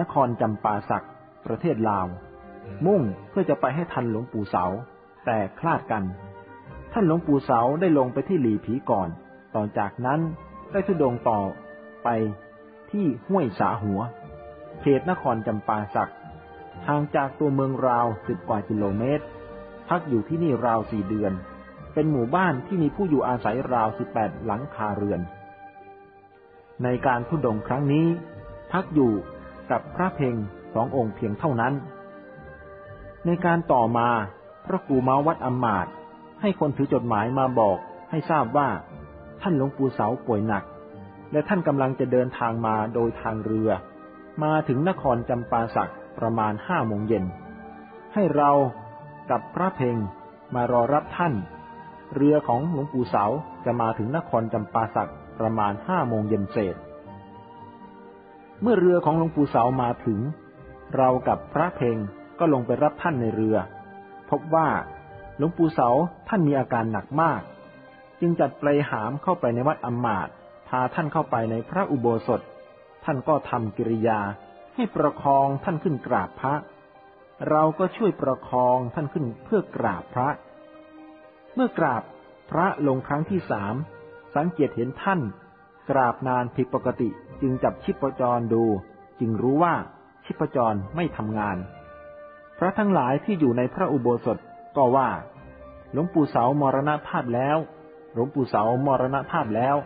Speaker 1: นครจำปาสัก ประเทศลาว มุ่งเพื่อจะไปให้ทันหลวงปู่เสา แต่คลาดกัน ท่านหลวงปู่เสาได้ลงไปที่หลีผีก่อน ต่อจากนั้นได้ทุดงต่อไปที่ห้วยสาหัวเขตนครจำปาสักห่างจากตัวเมืองราวสิบกว่ากิโลเมตร พักอยู่ที่นี่ราวสี่เดือน เป็นหมู่บ้านที่มีผู้อยู่อาศัยราวสิบแปดหลังคาเรือน ในการทุดงครั้งนี้ พักอยู่กับพระเพ่งสององค์เพียงเท่านั้น ในการต่อมาพระกูมาวัดอมมาตให้คนถือจดหมายมาบอกให้ทราบว่า ท่านหลวงปู่เสาป่วยหนัก และท่านกำลังจะเดินทางมาโดยทางเรือ มาถึงนครจำปาสักประมาณห้าโมงเย็น ให้เรากับพระเพงมารอรับท่าน เรือของหลวงปู่เสาจะมาถึงนครจำปาสักประมาณห้าโมงเย็นเศษ เมื่อเรือของหลวงปู่เสามาถึง เรากับพระเพงก็ลงไปรับท่านในเรือ พบว่าหลวงปู่เสาท่านมีอาการหนักมาก จึงจัดเปลหามเข้าไปในวัดอมมาตพาท่านเข้าไปในพระอุโบสถ ท่านก็ทำกิริยาให้ประคองท่านขึ้นกราบพระ เราก็ช่วยประคองท่านขึ้นเพื่อกราบพระ เมื่อกราบพระลงครั้งที่สามสังเกตเห็นท่าน กราบนานผิดปกติจึงจับชิปจรดู จึงรู้ว่าชิปจรไม่ทำงาน พระทั้งหลายที่อยู่ในพระอุโบสถก็ว่า หลวงปู่เสามรณภาพแล้ว หลวงปู่เสามรณภาพแล้ว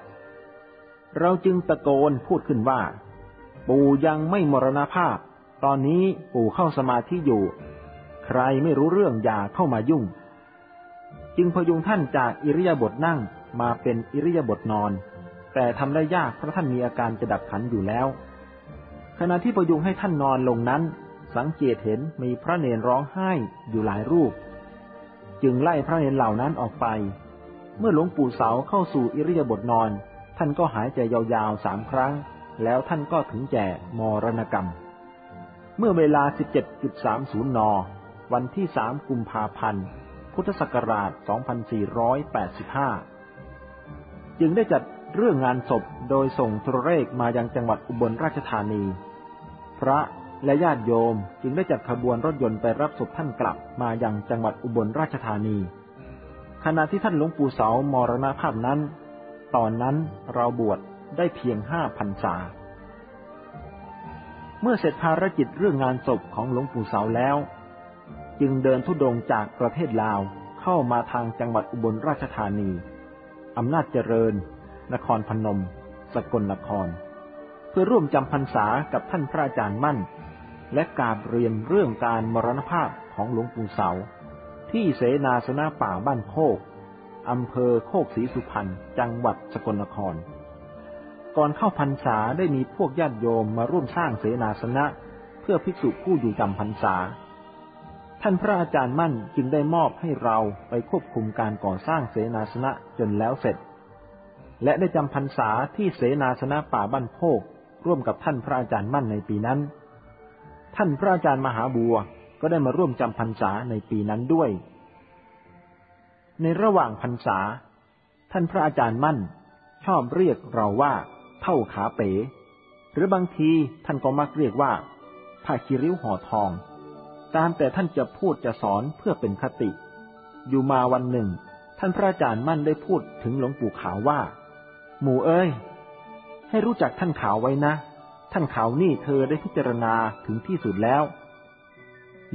Speaker 1: เราจึงตะโกนพูดขึ้นว่า ปู่ยังไม่มรณภาพ ตอนนี้ปู่เข้าสมาธิอยู่ ใครไม่รู้เรื่องอย่าเข้ามายุ่ง จึงพยุงท่านจากอิริยาบถนั่งมาเป็นอิริยาบถนอน แต่ทำได้ยากเพราะท่านมีอาการจะดับขันอยู่แล้ว ขณะที่พยุงให้ท่านนอนลงนั้น สังเกตเห็นมีพระเนรร้องไห้อยู่หลายรูป จึงไล่พระเนรเหล่านั้นออกไป เมื่อหลวงปู่เสาเข้าสู่อิริยาบถนอน ท่านก็หายใจยาวๆสามครั้ง แล้วท่านก็ถึงแก่มรณกรรม เมื่อเวลา 17.30 น วันที่ 3 กุมภาพันธ์ พุทธศักราช 2485 จึงได้จัดเรื่องงานศพโดยส่งโทรเลขมายังจังหวัดอุบลราชธานี พระและญาติโยมจึงได้จัดขบวนรถยนต์ไปรับศพท่านกลับมายังจังหวัดอุบลราชธานี ขณะที่ท่านหลวงปู่เสามรณภาพนั้น ตอนนั้นเราบวชได้เพียงห้าพันษา เมื่อเสร็จภารกิจเรื่องงานศพของหลวงปู่เสาแล้ว จึงเดินทุดงจากประเทศลาวเข้ามาทางจังหวัดอุบลราชธานี อำนาจเจริญ นครพนม สกลนคร เพื่อร่วมจำพรรษากับท่านพระอาจารย์มั่น และการเรียนเรื่องการมรณภาพของหลวงปู่เสา ที่เสนาสนะป่าบ้านโคกอำเภอโคกศรีสุพรรณ จังหวัดสกลนคร ก่อนเข้าพรรษาได้มีพวกญาติโยมมาร่วมสร้างเสนาสนะ เพื่อภิกษุผู้อยู่จำพรรษา ท่านพระอาจารย์มั่นจึงได้มอบให้เราไปควบคุมการก่อสร้างเสนาสนะจนแล้วเสร็จ และได้จำพรรษาที่เสนาสนะป่าบ้านโคกร่วมกับท่านพระอาจารย์มั่นในปีนั้น ท่านพระอาจารย์มหาบัวก็ได้มาร่วมจำพรรษาในปีนั้นด้วย ในระหว่างพรรษา ท่านพระอาจารย์มั่น ชอบเรียกเราว่า เท่าขาเป๋ หรือบางทีท่านก็มักเรียกว่าผ้าคิริ้วห่อทอง ตามแต่ท่านจะพูดจะสอนเพื่อเป็นคติ อยู่มาวันหนึ่ง ท่านพระอาจารย์มั่นได้พูดถึงหลวงปู่ขาวว่า หมู่เอ้ย ให้รู้จักท่านขาวไว้นะ ท่านขาวนี่เธอได้พิจารณาถึงที่สุดแล้ว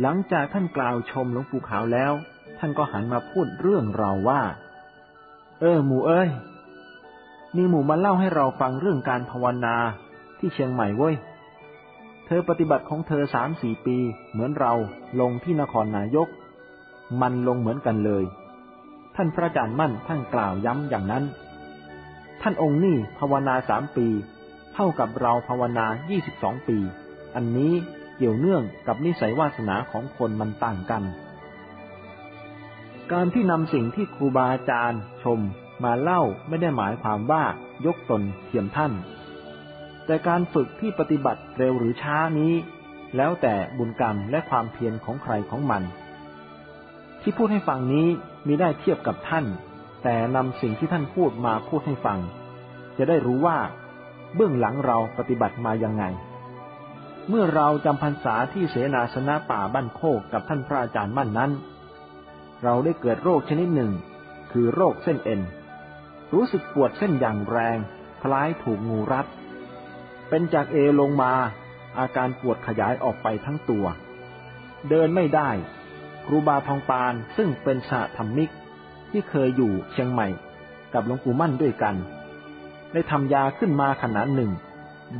Speaker 1: หลังจากท่านกล่าวชมหลวงปู่ขาวแล้ว ท่านก็หันมาพูดเรื่องเราว่า เออ หมู่เอ้ย มีหมู่มาเล่าให้เราฟังเรื่องการภาวนาที่เชียงใหม่เว้ย เธอปฏิบัติของเธอสามสี่ปี เหมือนเราลงที่นครนายก มันลงเหมือนกันเลย ท่านพระอาจารย์มั่นท่านกล่าวย้ำอย่างนั้น ท่านองค์นี่ภาวนาสามปี เท่ากับเราภาวนายี่สิบสองปี อันนี้เกี่ยวเนื่องกับนิสัยวาสนาของคนมันต่างกัน การที่นำสิ่งที่ครูบาอาจารย์ ชมมาเล่าไม่ได้หมายความว่ายกตนเทียมท่าน แต่การฝึกที่ปฏิบัติเร็วหรือช้านี้ แล้วแต่บุญกรรมและความเพียรของใครของมัน ที่พูดให้ฟังนี้มีได้เทียบกับท่าน แต่นำสิ่งที่ท่านพูดมาพูดให้ฟัง จะได้รู้ว่า เบื้องหลังเราปฏิบัติมายังไง เมื่อเราจำพรรษาที่เสนาสนะป่าบ้านโคกกับท่านพระอาจารย์มั่นนั้น เราได้เกิดโรคชนิดหนึ่ง คือโรคเส้นเอ็น รู้สึกปวดเส้นอย่างแรง คล้ายถูกงูรัด เป็นจากเอลงมา อาการปวดขยายออกไปทั้งตัว เดินไม่ได้ ครูบาทองปานซึ่งเป็นสหธรรมิก ที่เคยอยู่เชียงใหม่ กับหลวงปู่มั่นด้วยกัน ได้ทำยาขึ้นมาขนาดหนึ่ง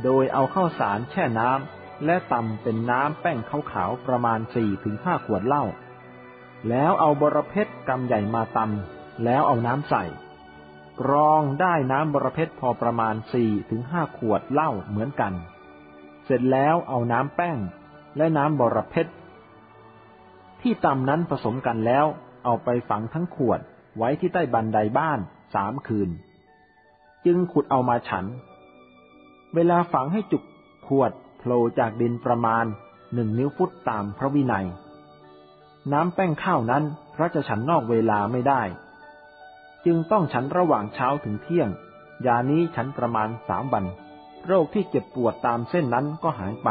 Speaker 1: โดยเอาข้าวสารแช่น้ำและตำเป็นน้ำแป้งขาวๆประมาณสี่ถึงห้าขวดเหล้าแล้วเอาบรเพชรกำใหญ่มาตำแล้วเอาน้ำใส่ กรองได้น้ำบรเพชรพอประมาณสี่ถึงห้าขวดเหล้าเหมือนกัน เสร็จแล้วเอาน้ำแป้งและน้ำบรเพชรที่ตำนั้นผสมกันแล้ว เอาไปฝังทั้งขวดไว้ที่ใต้บันไดบ้านสามคืน จึงขุดเอามาฉัน เวลาฝังให้จุกขวดโผล่จากดินประมาณหนึ่งนิ้วฟุตตามพระวินัย น้ำแป้งข้าวนั้นพระจะฉันนอกเวลาไม่ได้ จึงต้องฉันระหว่างเช้าถึงเที่ยง ยานี้ฉันประมาณสามวัน โรคที่เจ็บปวดตามเส้นนั้นก็หายไป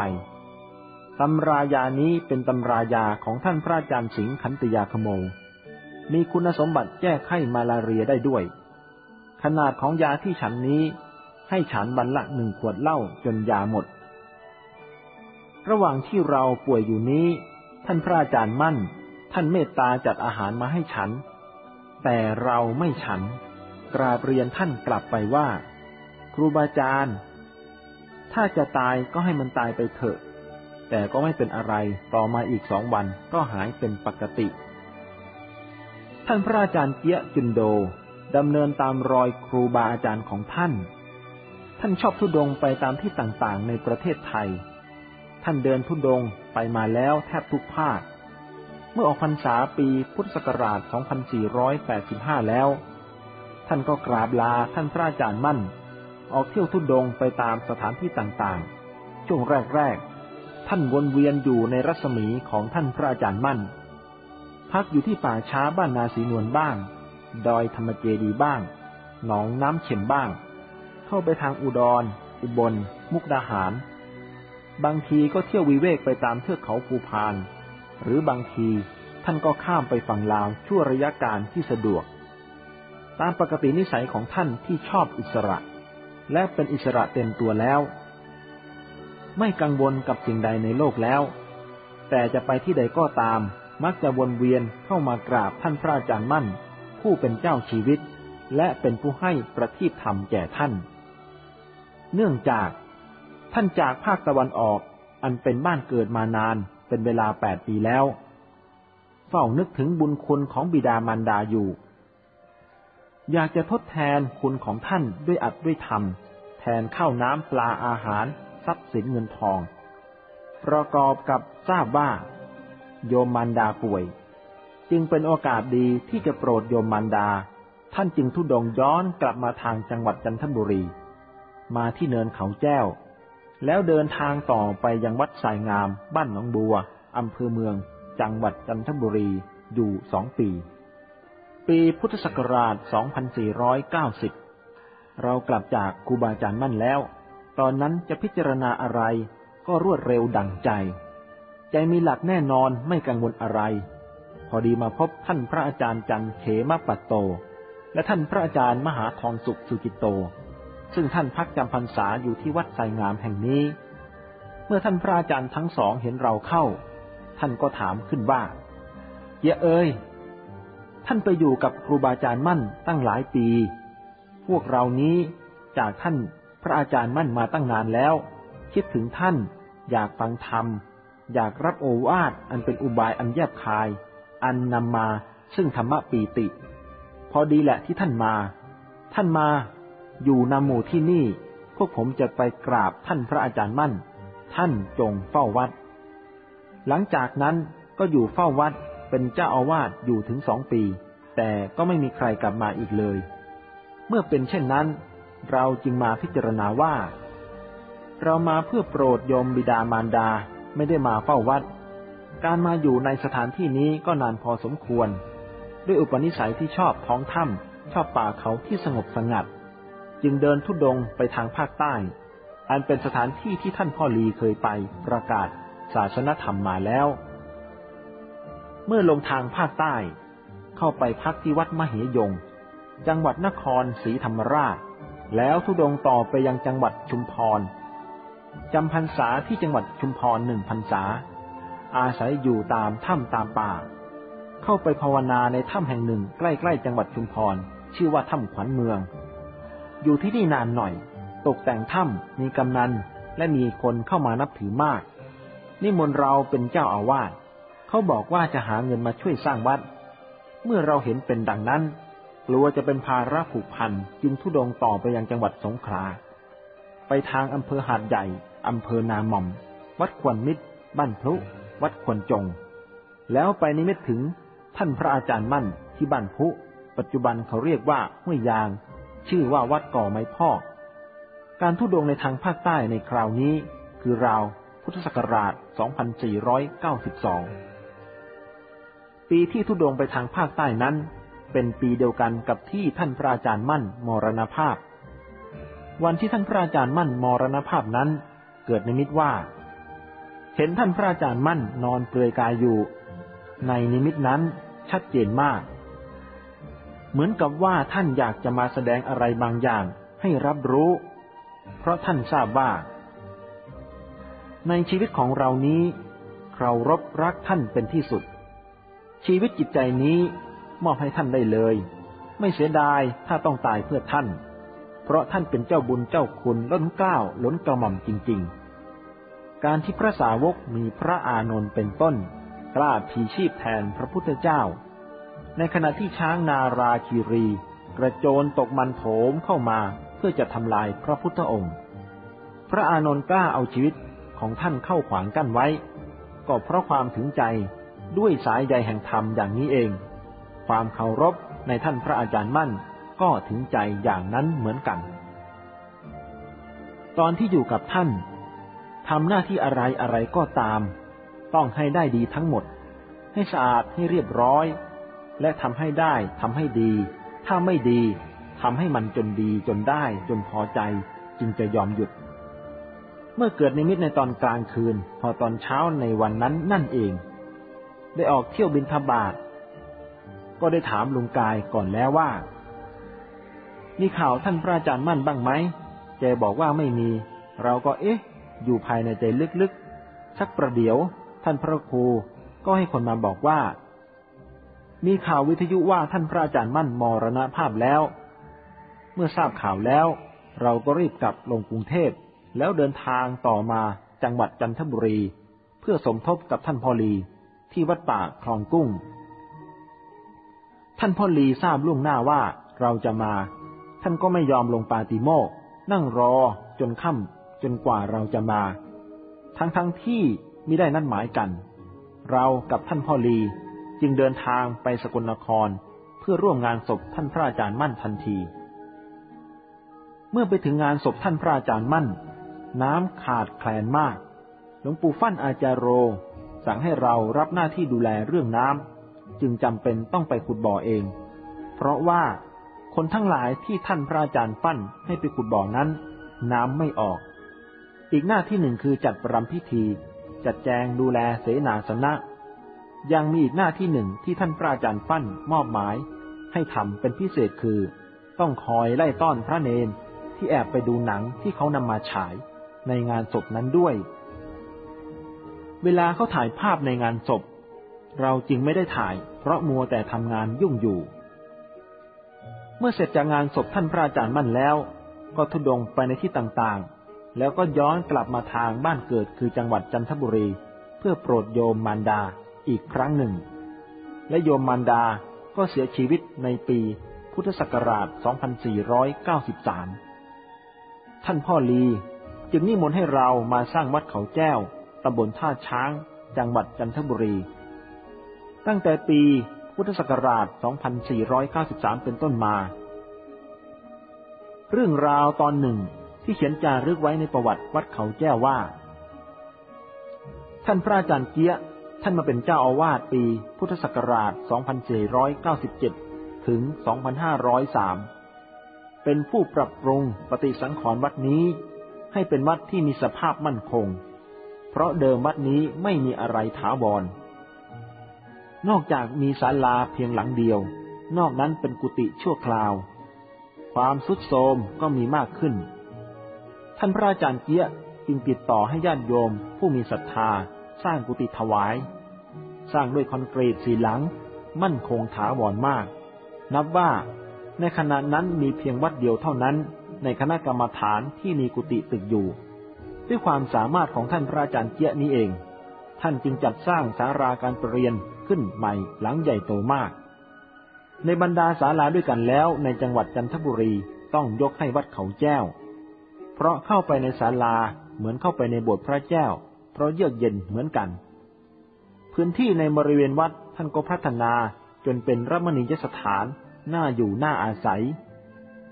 Speaker 1: ตำรายานี้เป็นตำรายาของท่านพระอาจารย์สิงห์ขันติยาขโม มีคุณสมบัติแก้ไข้มาลาเรียได้ด้วย ขนาดของยาที่ฉันนี้ ให้ฉันวันละหนึ่งขวดเหล้าจนยาหมด ระหว่างที่เราป่วยอยู่นี้ ท่านพระอาจารย์มั่น ท่านเมตตาจัดอาหารมาให้ฉัน แต่เราไม่ฉัน กราบเรียนท่านกลับไปว่า ครูบาอาจารย์ ถ้าจะตายก็ให้มันตายไปเถอะ แต่ก็ไม่เป็นอะไรต่อมาอีกสองวันก็หายเป็นปกติ ท่านพระอาจารย์เกียจุนโดดำเนินตามรอยครูบาอาจารย์ของท่าน ท่านชอบทุดงไปตามที่ต่างๆในประเทศไทย ท่านเดินทุดงไปมาแล้วแทบทุกภาค เมื่อออกพรรษาปีพุทธศักราช 2485 แล้ว ท่านก็กราบลาท่านพระอาจารย์มั่น ออกเที่ยวทุดงไปตามสถานที่ต่างๆ ช่วงแรกๆ ท่านวนเวียนอยู่ในรัศมีของท่านพระอาจารย์มั่น พักอยู่ที่ป่าช้าบ้านนาสีนวลบ้าง ดอยธรรมเจดีบ้าง หนองน้ำเข็มบ้าง เข้าไปทางอุดร อุบล มุกดาหาร บางทีก็เที่ยววิเวกไปตามเทือกเขาภูพาน หรือบางทีท่านก็ข้ามไปฝั่งลาวชั่วระยะการที่สะดวก ตามปกตินิสัยของท่านที่ชอบอิสระ และเป็นอิสระเต็มตัวแล้ว ไม่กังวลกับสิ่งใดในโลกแล้ว แต่จะไปที่ใดก็ตาม มักจะวนเวียนเข้ามากราบท่านพระอาจารย์มั่น ผู้เป็นเจ้าชีวิต และเป็นผู้ให้ประทีปธรรมแก่ท่าน เนื่องจากท่านจากภาคตะวันออกอันเป็นบ้านเกิดมานาน เป็นเวลาแปดปีแล้ว เฝ้านึกถึงบุญคุณของบิดามารดาอยู่ อยากจะทดแทนคุณของท่านด้วยอัดด้วยธรรม แทนข้าวน้ำปลาอาหาร ทรัพย์สินเงินทอง ประกอบกับทราบว่า โยมมารดาป่วย จึงเป็นโอกาสดีที่จะโปรดโยมมารดา ท่านจึงทุดงย้อนกลับมาทางจังหวัดจันทบุรี มาที่เนินเขาแจ้ว แล้วเดินทางต่อไปยังวัดสายงาม บ้านหนองบัว อำเภอเมือง จังหวัดจันทบุรี อยู่สองปี ปีพุทธศักราช 2490 เรากลับจากครูบาอาจารย์มั่นแล้ว ตอนนั้นจะพิจารณาอะไร ก็รวดเร็วดังใจ ใจมีหลักแน่นอนไม่กังวลอะไร พอดีมาพบท่านพระอาจารย์จันเขมปัตโต และท่านพระอาจารย์มหาทองสุขสุกิตโต ซึ่งท่านพักจำพรรษาอยู่ที่วัดไซงามแห่งนี้ เมื่อท่านพระอาจารย์ทั้งสองเห็นเราเข้า ท่านก็ถามขึ้นว่าเยเอ้ย ท่านไปอยู่กับครูบาอาจารย์มั่นตั้งหลายปี พวกเรานี้จากท่านพระอาจารย์มั่นมาตั้งนานแล้ว คิดถึงท่าน อยากฟังธรรม อยากรับโอวาทอันเป็นอุบายอันแยบคาย อันนำมาซึ่งธรรมะปีติ พอดีแหละที่ท่านมา ท่านมา อยู่นำหมู่ที่นี่ พวกผมจะไปกราบท่านพระอาจารย์มั่น ท่านจงเฝ้าวัด หลังจากนั้นก็อยู่เฝ้าวัดเป็นเจ้าอาวาสอยู่ถึงสองปี แต่ก็ไม่มีใครกลับมาอีกเลย เมื่อเป็นเช่นนั้น เราจึงมาพิจารณาว่า เรามาเพื่อโปรดยมบิดามารดาไม่ได้มาเฝ้าวัด การมาอยู่ในสถานที่นี้ก็นานพอสมควร ด้วยอุปนิสัยที่ชอบท้องถ้ำชอบป่าเขาที่สงบสงัด จึงเดินทุดงไปทางภาคใต้ อันเป็นสถานที่ที่ท่านพ่อลีเคยไปประกาศศาสนธรรมมาแล้ว เมื่อลงทางภาคใต้ เข้าไปพักที่วัดมเหยง จังหวัดนครศรีธรรมราช แล้วทุดงต่อไปยังจังหวัดชุมพรจำพรรษาที่จังหวัดชุมพรหนึ่งพรรษา อาศัยอยู่ตามถ้ำตามป่า เข้าไปภาวนาในถ้ำแห่งหนึ่งใกล้ ๆ จังหวัดชุมพร ชื่อว่าถ้ำขวัญเมือง อยู่ที่นี่นานหน่อย ตกแต่งถ้ำมีกำนัน และมีคนเข้ามานับถือมาก นิมนต์เราเป็นเจ้าอาวาสเขาบอกว่าจะหาเงินมาช่วยสร้างวัด เมื่อเราเห็นเป็นดังนั้น กลัวจะเป็นภาระผูกพันจึงทุดงต่อไปยังจังหวัดสงขลา ไปทางอำเภอหาดใหญ่อำเภอนาหม่อม วัดขวัญมิตร บ้านพลุ วัดควนจง แล้วไปนิมิตถึงท่านพระอาจารย์มั่นที่บ้านพุ ปัจจุบันเขาเรียกว่าห้วยยาง ชื่อว่าวัดก่อไม้พอก การทุดงในทางภาคใต้ในคราวนี้คือราวพุทธศักราช 2492 ปีที่ทุดงไปทางภาคใต้นั้น เป็นปีเดียวกันกับที่ท่านพระอาจารย์มั่นมรณภาพ วันที่ท่านพระอาจารย์มั่นมรณภาพนั้น เกิดนิมิตว่า เห็นท่านพระอาจารย์มั่นนอนเปลือยกายอยู่ ในนิมิตนั้นชัดเจนมาก เหมือนกับว่าท่านอยากจะมาแสดงอะไรบางอย่างให้รับรู้ เพราะท่านทราบว่า ในชีวิตของเรานี้ เรารบรักท่านเป็นที่สุด ชีวิตจิตใจนี้มอบให้ท่านได้เลย ไม่เสียดายถ้าต้องตายเพื่อท่าน เพราะท่านเป็นเจ้าบุญเจ้าคุณล้นเกล้าล้นกระหม่อมจริง ๆ การที่พระสาวกมีพระอานนท์เป็นต้นกล้าพีชีพแทนพระพุทธเจ้า ในขณะที่ช้างนาราคีรี กระโจนตกมันโถมเข้ามาเพื่อจะทำลายพระพุทธองค์ พระอานนท์กล้าเอาชีวิตของท่านเข้าขวางกั้นไว้ ก็เพราะความถึงใจด้วยสายใยแห่งธรรมอย่างนี้เอง ความเคารพในท่านพระอาจารย์มั่นก็ถึงใจอย่างนั้นเหมือนกัน ตอนที่อยู่กับท่านทำหน้าที่อะไรอะไรก็ตาม ต้องให้ได้ดีทั้งหมด ให้สะอาดให้เรียบร้อย และทำให้ได้ทำให้ดี ถ้าไม่ดีทำให้มันจนดีจนได้จนพอใจ จึงจะยอมหยุด เมื่อเกิดในมิตในตอนกลางคืน พอตอนเช้าในวันนั้นนั่นเอง ได้ออกเที่ยวบินทบาทก็ได้ถามลุงกายก่อนแล้วว่า มีข่าวท่านพระอาจารย์มั่นบ้างไหมแกบอกว่าไม่มี เราก็เอ๊ะ อยู่ภายในใจลึกๆสักประเดี๋ยว ท่านพระครูก็ให้คนมาบอกว่า มีข่าววิทยุว่าท่านพระอาจารย์มั่นมรณภาพแล้ว เมื่อทราบข่าวแล้ว เราก็รีบกลับลงกรุงเทพแล้วเดินทางต่อมาจังหวัดจันทบุรี เพื่อสมทบกับท่านพอลีที่วัดป่าคลองกุ้ง ท่านพ่อลีทราบล่วงหน้าว่าเราจะมา ท่านก็ไม่ยอมลงปาติโมก นั่งรอจนค่ำจนกว่าเราจะมา ทั้งทั้งที่ไมิได้นัดหมายกัน เรากับท่านพ่อลี จึงเดินทางไปสกลนครเพื่อร่วมงานศพท่านพระอาจารย์มั่นทันที เมื่อไปถึงงานศพท่านพระอาจารย์มั่น น้ำขาดแคลนมาก หลวงปู่ฟั่นอาจารโร สั่งให้เรารับหน้าที่ดูแลเรื่องน้ำจึงจำเป็นต้องไปขุดบ่อเอง เพราะว่าคนทั้งหลายที่ท่านพระอาจารย์ปั้นให้ไปขุดบ่อนั้น น้ำไม่ออก อีกหน้าที่หนึ่งคือจัดประรำพิธี จัดแจงดูแลเสนาสนะ ยังมีอีกหน้าที่หนึ่งที่ท่านพระอาจารย์ปั้นมอบหมาย ให้ทำเป็นพิเศษคือ ต้องคอยไล่ต้อนพระเนนที่แอบไปดูหนังที่เขานำมาฉายในงานศพนั้นด้วย เวลาเขาถ่ายภาพในงานศพ เราจึงไม่ได้ถ่าย เพราะมัวแต่ทำงานยุ่งอยู่ เมื่อเสร็จจากงานศพท่านพระอาจารย์มั่นแล้ว ก็ทุดงไปในที่ต่างๆ แล้วก็ย้อนกลับมาทางบ้านเกิดคือจังหวัดจันทบุรี เพื่อโปรดโยมมารดา อีกครั้งหนึ่ง และโยมมารดาก็เสียชีวิตในปีพุทธศักราช 2493 ท่านพ่อลีจึงนิมนต์ให้เรามาสร้างวัดเขาแจ้ว ตำบลท่าช้าง จังหวัดจันทบุรี ตั้งแต่ปีพุทธศักราช 2493 เป็นต้นมา เรื่องราวตอนหนึ่งที่เขียนจารึกไว้ในประวัติวัดเขาแจ้วว่า ท่านพระอาจารย์เกี้ย ท่านมาเป็นเจ้าอาวาสปี พุทธศักราช 2497 ถึง 2503 เป็นผู้ปรับปรุงปฏิสังขรณ์วัดนี้ ให้เป็นวัดที่มีสภาพมั่นคง เพราะเดิมวัดนี้ไม่มีอะไรถาวร นอกจากมีศาลาเพียงหลังเดียว นอกนั้นเป็นกุฏิชั่วคราว ความสุดโทมก็มีมากขึ้น ท่านพระอาจารย์เกี้ยจึงติดต่อให้ญาติโยมผู้มีศรัทธา สร้างกุฏิถวาย สร้างด้วยคอนกรีตสีหลัง มั่นคงถาวรมาก นับว่าในขณะนั้นมีเพียงวัดเดียวเท่านั้นในคณะกรรมฐานที่มีกุฏิตึกอยู่ ด้วยความสามารถของท่านพระอาจารย์เกี้ยนี้เอง ท่านจึงจัดสร้างสาราการประเรียนขึ้นใหม่หลังใหญ่โตมาก ในบรรดาศาลาด้วยกันแล้วในจังหวัดจันทบุรีต้องยกให้วัดเขาแจ้ว เพราะเข้าไปในศาลาเหมือนเข้าไปในโบสถ์พระเจ้า เพราะเยือกเย็นเหมือนกัน พื้นที่ในบริเวณวัดท่านก็พัฒนาจนเป็นรัมณียสถาน น่าอยู่น่าอาศัย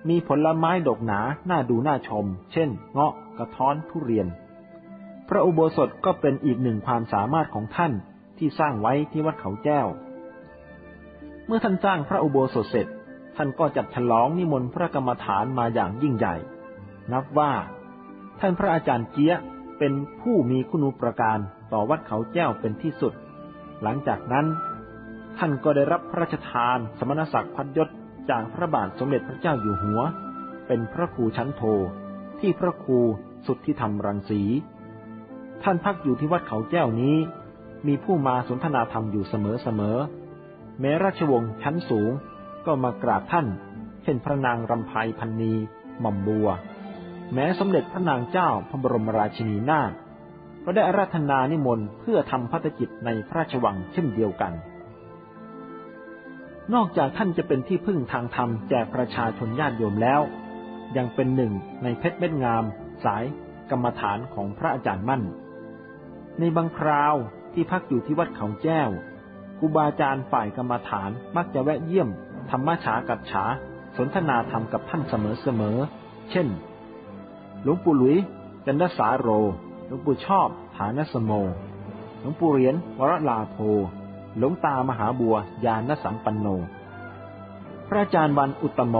Speaker 1: มีผลไม้ดกหนา น่าดูน่าชม เช่น เงาะ กระท้อน ทุเรียน พระอุโบสถก็เป็นอีกหนึ่งความสามารถของท่านที่สร้างไว้ที่วัดเขาแจ้ว เมื่อท่านสร้างพระอุโบสถเสร็จ ท่านก็จัดฉลองนิมนต์พระกรรมฐานมาอย่างยิ่งใหญ่ นับว่า ท่านพระอาจารย์เจี๊ย เป็นผู้มีคุณูปการต่อวัดเขาแจ้วเป็นที่สุด หลังจากนั้น ท่านก็ได้รับพระราชทานสมณศักดิ์พัดยศจากพระบาทสมเด็จพระเจ้าอยู่หัว เป็นพระครูชั้นโท ที่พระครูสุดที่ทำรังสี ท่านพักอยู่ที่วัดเขาแจ้วนี้ มีผู้มาสนทนาธรรมอยู่เสมอๆ แม้ราชวงศ์ชั้นสูงก็มากราบท่าน เช่นพระนางรำไพพันนีหม่อมบัว แม้สมเด็จพระนางเจ้าพระบรมราชินีนาถก็ได้อาราธนานิมนต์เพื่อทำพัฒกิจในพระราชวังเช่นเดียวกัน นอกจากท่านจะเป็นที่พึ่งทางธรรมแจกประชาชนญาติโยมแล้ว ยังเป็นหนึ่งในเพชรเม็ดงาม สาย กรรมฐานของพระอาจารย์มั่น ในบางคราวที่พักอยู่ที่วัดเขาแจ้วครูบาอาจารย์ฝ่ายกรรมฐานมักจะแวะเยี่ยมธรรมฉากับฉา สนทนาธรรมกับท่านเสมอๆเช่น หลวงปู่หลุยจันทสาโร หลวงปู่ชอบฐานสโม หลวงปู่เหรียญวรลาโพ หลวงตามหาบัวยานสัมปันโน พระอาจารย์วันอุตโม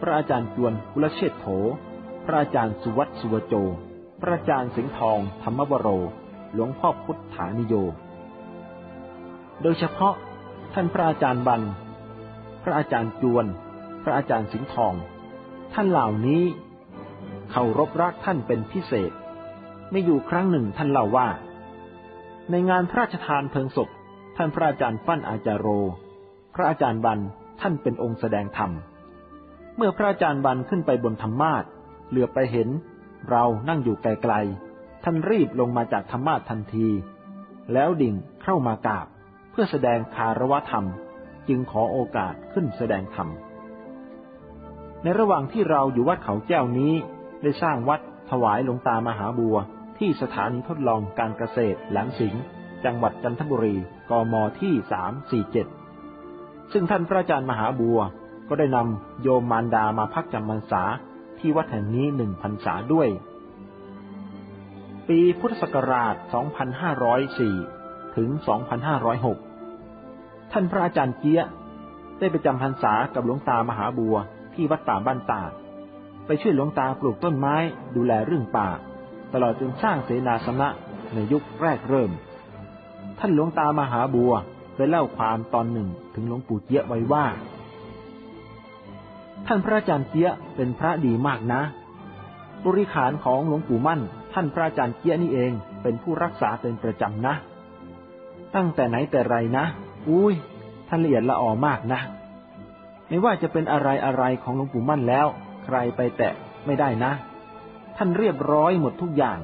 Speaker 1: พระอาจารย์จวนกุลเชษโถ พระอาจารย์สุวัตสุวโจ พระอาจารย์สิงห์ทองธรรมวโร หลวงพ่อพุทธานิโย โดยเฉพาะท่านพระอาจารย์บัน พระอาจารย์จวน พระอาจารย์สิงห์ทอง ท่านเหล่านี้ เคารพรักท่านเป็นพิเศษ ไม่อยู่ครั้งหนึ่งท่านเล่าว่า ในงานพระราชทานเพลิงศพ ท่านพระอาจารย์ฟั่นอาจารโร พระอาจารย์บันท่านเป็นองค์แสดงธรรม เมื่อพระอาจารย์บันขึ้นไปบนธรรมาทเหลือไปเห็น เรานั่งอยู่ไกลๆ ท่านรีบลงมาจากธรรมาททันที แล้วดิ่งเข้ามากราบ เพื่อแสดงคารวะธรรม จึงขอโอกาสขึ้นแสดงธรรมในระหว่างที่เราอยู่วัดเขาแก้วนี้ ได้สร้างวัดถวายหลวงตามหาบัว ที่สถานีทดลองการเกษตรแหลมสิงห์จังหวัดจันทบุรี กมที่สามสี่เจ็ดซึ่งท่านพระอาจารย์มหาบัวก็ได้นำโยมมารดามาพักจำพรรษาที่วัดแห่งนี้หนึ่งพรรษาด้วย ปีพุทธศักราช 2504 ถึง 2506 ท่านพระอาจารย์เจี๊ยได้ไปจำพรรษากับหลวงตามหาบัวที่วัดป่าบ้านตาด ไปช่วยหลวงตาปลูกต้นไม้ ดูแลเรื่องป่า ตลอดจนสร้างเสนาสนะในยุคแรกเริ่ม ท่านหลวงตามหาบัวได้เล่าความตอนหนึ่งถึงหลวงปู่เจี๊ยไว้ว่า ท่านพระอาจารย์เจี๊ยเป็นพระดีมากนะ บริขารของหลวงปู่มั่น ท่านพระอาจารย์เจี๊ยนี่เองเป็นผู้รักษาเป็นประจำนะ ตั้งแต่ไหนแต่ไรนะ อุ้ยท่านละเอียดละออมากนะ ไม่ว่าจะเป็นอะไรอะไรของหลวงปู่มั่นแล้ว ใครไปแตะไม่ได้นะ ท่านเรียบร้อยหมดทุกอย่าง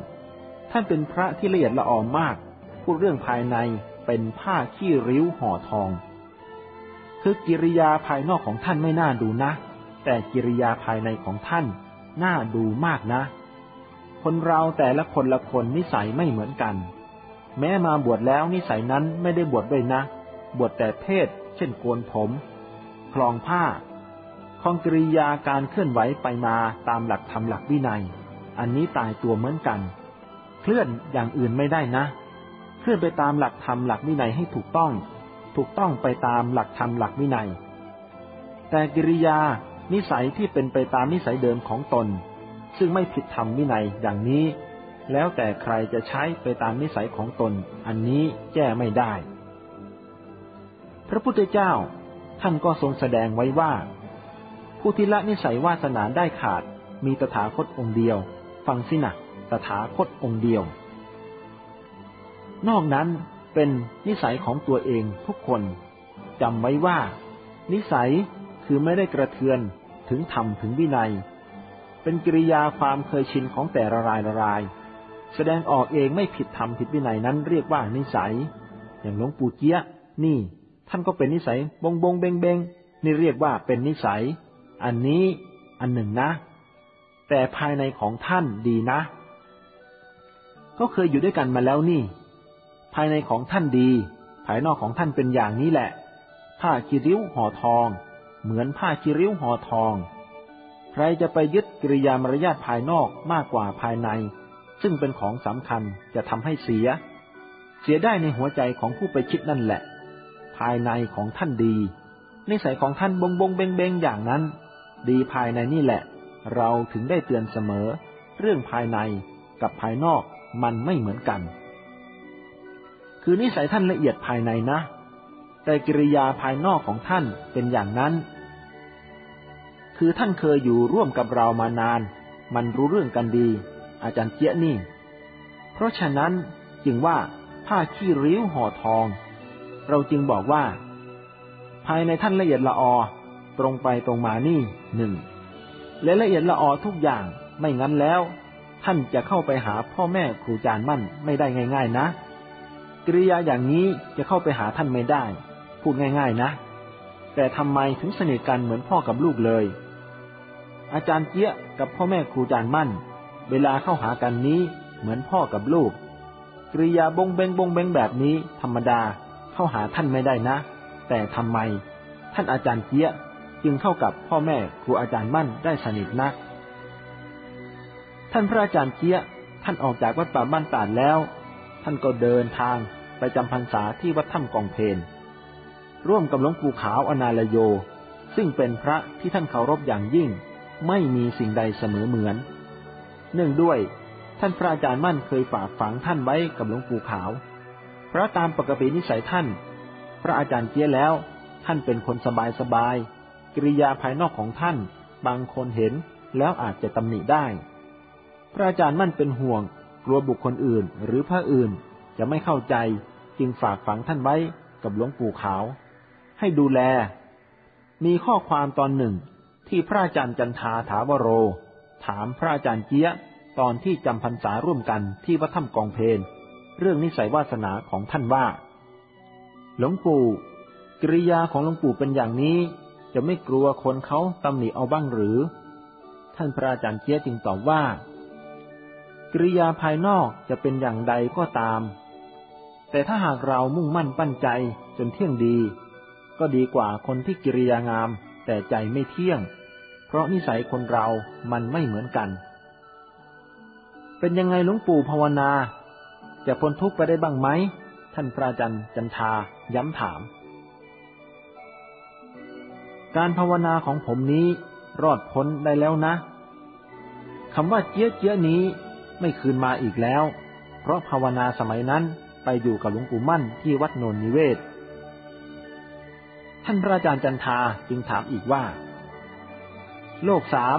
Speaker 1: ท่านเป็นพระที่ละเอียดละออมาก พูดเรื่องภายในเป็นผ้าขี้ริ้วห่อทอง คือกิริยาภายนอกของท่านไม่น่าดูนะ แต่กิริยาภายในของท่านน่าดูมากนะ คนเราแต่ละคนละคนนิสัยไม่เหมือนกัน แม้มาบวชแล้วนิสัยนั้นไม่ได้บวชด้วยนะ บวชแต่เพศ เช่นโกนผม คลองผ้า คองกริยาการเคลื่อนไหวไปมาตามหลักธรรมหลักวินัย อันนี้ตายตัวเหมือนกัน เคลื่อนอย่างอื่นไม่ได้นะ เคลื่อนไปตามหลักธรรมหลักวินัยให้ถูกต้อง ถูกต้องไปตามหลักธรรมหลักวินัย แต่กิริยานิสัยที่เป็นไปตามนิสัยเดิมของตน ซึ่งไม่ผิดธรรมวินัยอย่างนี้ แล้วแต่ใครจะใช้ไปตามนิสัยของตน อันนี้แก้ไม่ได้ พระพุทธเจ้าท่านก็ทรงแสดงไว้ว่า ผู้ที่ละนิสัยวาสนาได้ขาด มีตถาคตองค์เดียว ฟังสินะตถาคตองค์เดียว นอกนั้นเป็นนิสัยของตัวเองทุกคนจำไว้ว่า นิสัยคือไม่ได้กระเทือนถึงธรรมถึงวินัย เป็นกิริยาความเคยชินของแต่ละรายละราย แสดงออกเองไม่ผิดธรรมผิดวินัยนั้นเรียกว่านิสัย อย่างหลวงปู่เจี๊ยนี่ ท่านก็เป็นนิสัยบงบงเบงเบงนี่เรียกว่าเป็นนิสัย อันนี้อันหนึ่งนะ แต่ภายในของท่านดีนะ ก็เคยอยู่ด้วยกันมาแล้วนี่ ภายในของท่านดี ภายนอกของท่านเป็นอย่างนี้แหละ ผ้าคีริ้วห่อทอง เหมือนผ้าคีริ้วห่อทอง ใครจะไปยึดกิริยามารยาทภายนอกมากกว่าภายใน ซึ่งเป็นของสำคัญจะทำให้เสีย เสียได้ในหัวใจของผู้ไปคิดนั่นแหละ ภายในของท่านดีนิสัยของท่านบงบงเบงเบงอย่างนั้น ดีภายในนี่แหละ เราถึงได้เตือนเสมอ เรื่องภายในกับภายนอกมันไม่เหมือนกัน คือนิสัยท่านละเอียดภายในนะ แต่กิริยาภายนอกของท่านเป็นอย่างนั้น คือท่านเคยอยู่ร่วมกับเรามานาน มันรู้เรื่องกันดี อาจารย์เจี๊ยนี่ เพราะฉะนั้นจึงว่าผ้าขี้ริ้วห่อทอง เราจึงบอกว่า ภายในท่านละเอียดละออ ตรงไปตรงมานี่หนึ่งและละเอียดละออทุกอย่างไม่งั้นแล้ว ท่านจะเข้าไปหาพ่อแม่ครูอาจารย์มั่นไม่ได้ง่าย ๆ นะกริยาอย่างนี้จะเข้าไปหาท่านไม่ได้ พูดง่าย ๆ นะ แต่ทำไมถึงสนิทกันเหมือนพ่อกับลูกเลย อาจารย์เจี๊ยกับพ่อแม่ครูอาจารย์มั่น เวลาเข้าหากันนี้เหมือนพ่อกับลูกกริยาบงเบงบงเบงแบบนี้ธรรมดาเข้าหาท่านไม่ได้นะ แต่ทำไม ท่านอาจารย์เจี๊ย จึงเข้ากับพ่อแม่ครูอาจารย์มั่นได้สนิทนัก ท่านพระอาจารย์เจี๊ยท่านออกจากวัดป่าบ้านตาดแล้ว ท่านก็เดินทางไปจำพรรษาที่วัดถ้ำกองเพนร่วมกับหลวงปู่ขาวอนาลโย ซึ่งเป็นพระที่ท่านเคารพอย่างยิ่ง ไม่มีสิ่งใดเสมอเหมือน เนื่องด้วยท่านพระอาจารย์มั่นเคยฝากฝังท่านไว้กับหลวงปู่ขาว เพราะตามปกตินิสัยท่าน พระอาจารย์เจี๊ยแล้ว ท่านเป็นคนสบายสบาย กิริยาภายนอกของท่าน บางคนเห็นแล้วอาจจะตำหนิได้ พระอาจารย์มั่นเป็นห่วง กลัวบุคคลอื่นหรือพระอื่นจะไม่เข้าใจ จึงฝากฝังท่านไว้กับหลวงปู่ขาว ให้ดูแล มีข้อความตอนหนึ่งที่พระอาจารย์จันทาถาวโร ถามพระอาจารย์เจี๊ยตอนที่จำพรรษาร่วมกันที่วัดถ้ำกองเพนเรื่องนิสัยวาสนาของท่านว่า หลวงปู่ กิริยาของหลวงปู่เป็นอย่างนี้ จะไม่กลัวคนเขาตำหนิเอาบ้างหรือ ท่านพระอาจารย์เจียจึงตอบว่า กิริยาภายนอกจะเป็นอย่างใดก็ตาม แต่ถ้าหากเรามุ่งมั่นปั้นใจจนเที่ยงดี ก็ดีกว่าคนที่กิริยางามแต่ใจไม่เที่ยง เพราะนิสัยคนเรามันไม่เหมือนกัน เป็นยังไงหลวงปู่ภาวนา จะพ้นทุกข์ไปได้บ้างไหม ท่านพระอาจารย์จันทาย้ำถาม การภาวนาของผมนี้รอดพ้นได้แล้วนะคำว่าเจี๊ยเจี๊ยนี้ไม่คืนมาอีกแล้ว เพราะภาวนาสมัยนั้นไปอยู่กับหลวงปู่มั่นที่วัดโนนนิเวศ ท่านพระอาจารย์จันทาจึงถามอีกว่า โลกสาม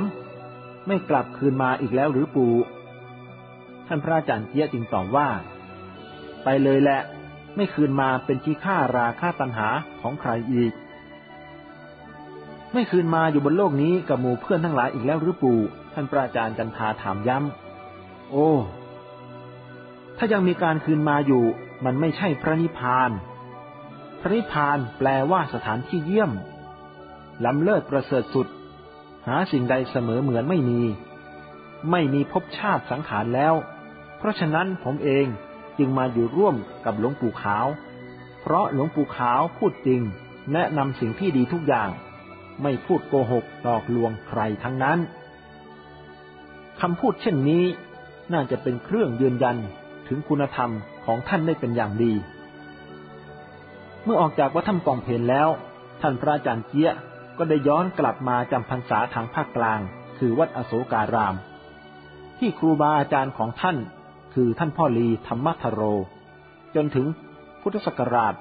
Speaker 1: ไม่กลับคืนมาอีกแล้วหรือปู่ ท่านพระอาจารย์เจี๊ยจึงตอบว่า ไปเลยแหละ ไม่คืนมาเป็นที่ฆ่าราค่าตัณหาของใครอีก ไม่คืนมาอยู่บนโลกนี้กับหมู่เพื่อนทั้งหลายอีกแล้วหรือปู่ ท่านพระอาจารย์จันทาถามย้ำ โอ้ ถ้ายังมีการคืนมาอยู่ มันไม่ใช่พระนิพพาน พระนิพพานแปลว่าสถานที่เยี่ยม ล้ำเลิศประเสริฐสุด หาสิ่งใดเสมอเหมือนไม่มี ไม่มีภพชาติสังขารแล้ว เพราะฉะนั้นผมเองจึงมาอยู่ร่วมกับหลวงปู่ขาว เพราะหลวงปู่ขาวพูดจริง แนะนำสิ่งที่ดีทุกอย่าง ไม่พูดโกหกหลอกลวงใครทั้งนั้นคำพูดเช่นนี้น่าจะเป็นเครื่องยืนยันถึงคุณธรรมของท่านได้เป็นอย่างดี เมื่อออกจากวัดถ้ำกองเพลนแล้ว ท่านพระอาจารย์เจี๊ยก็ได้ย้อนกลับมาจำพรรษาทางภาคกลาง คือวัดอโศการาม ที่ครูบาอาจารย์ของท่าน คือท่านพ่อลีธรรมทโร จนถึงพุทธศักราช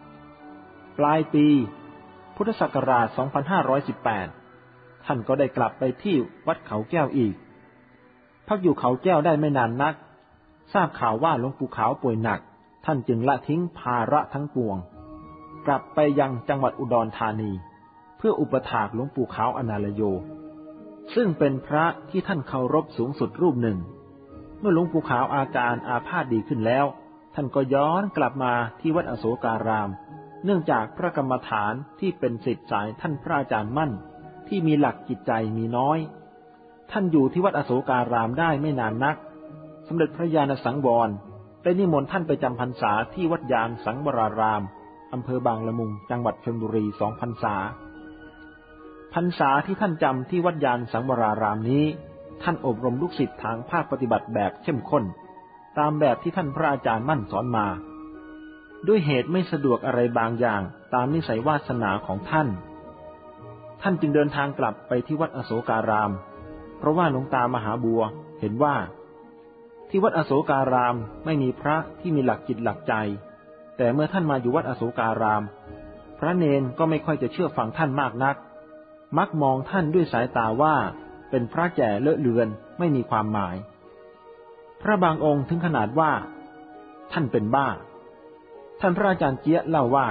Speaker 1: 2518 ปลายปี พุทธศักราช 2518 ท่านก็ได้กลับไปที่วัดเขาแก้วอีก พักอยู่เขาแก้วได้ไม่นานนัก ทราบข่าวว่าหลวงปู่ขาวป่วยหนัก ท่านจึงละทิ้งภาระทั้งปวง กลับไปยังจังหวัดอุดรธานี เพื่ออุปถากหลวงปู่ขาวอนาลโย ซึ่งเป็นพระที่ท่านเคารพสูงสุดรูปหนึ่ง เมื่อหลวงปู่ขาวอาการอาพาธดีขึ้นแล้ว ท่านก็ย้อนกลับมาที่วัดอโศการาม เนื่องจากพระกรรมฐานที่เป็นสิทธิสายท่านพระอาจารย์มั่น ที่มีหลักจิตใจมีน้อย ท่านอยู่ที่วัดอโศการามได้ไม่นานนัก สมเด็จพระญาณสังวรได้นิมนต์ท่านไปจำพรรษาที่วัดยางสังวรารามอำเภอบางละมุงจังหวัดชลบุรีสองพรรษา พรรษาที่ท่านจำที่วัดยานสังวรารามนี้ ท่านอบรมลูกศิษย์ทางภาคปฏิบัติแบบเข้มข้น ตามแบบที่ท่านพระอาจารย์มั่นสอนมา ด้วยเหตุไม่สะดวกอะไรบางอย่างตามนิสัยวาสนาของท่าน ท่านจึงเดินทางกลับไปที่วัดอโศการาม เพราะว่าหลวงตามหาบัวเห็นว่า ที่วัดอโศการามไม่มีพระที่มีหลักจิตหลักใจ แต่เมื่อท่านมาอยู่วัดอโศการาม พระเนนก็ไม่ค่อยจะเชื่อฟังท่านมากนัก มักมองท่านด้วยสายตาว่าเป็นพระแก่เลอะเลือนไม่มีความหมาย พระบางองค์ถึงขนาดว่า ท่านเป็นบ้า ท่านพระอาจารย์เจี๊ยเล่าว่า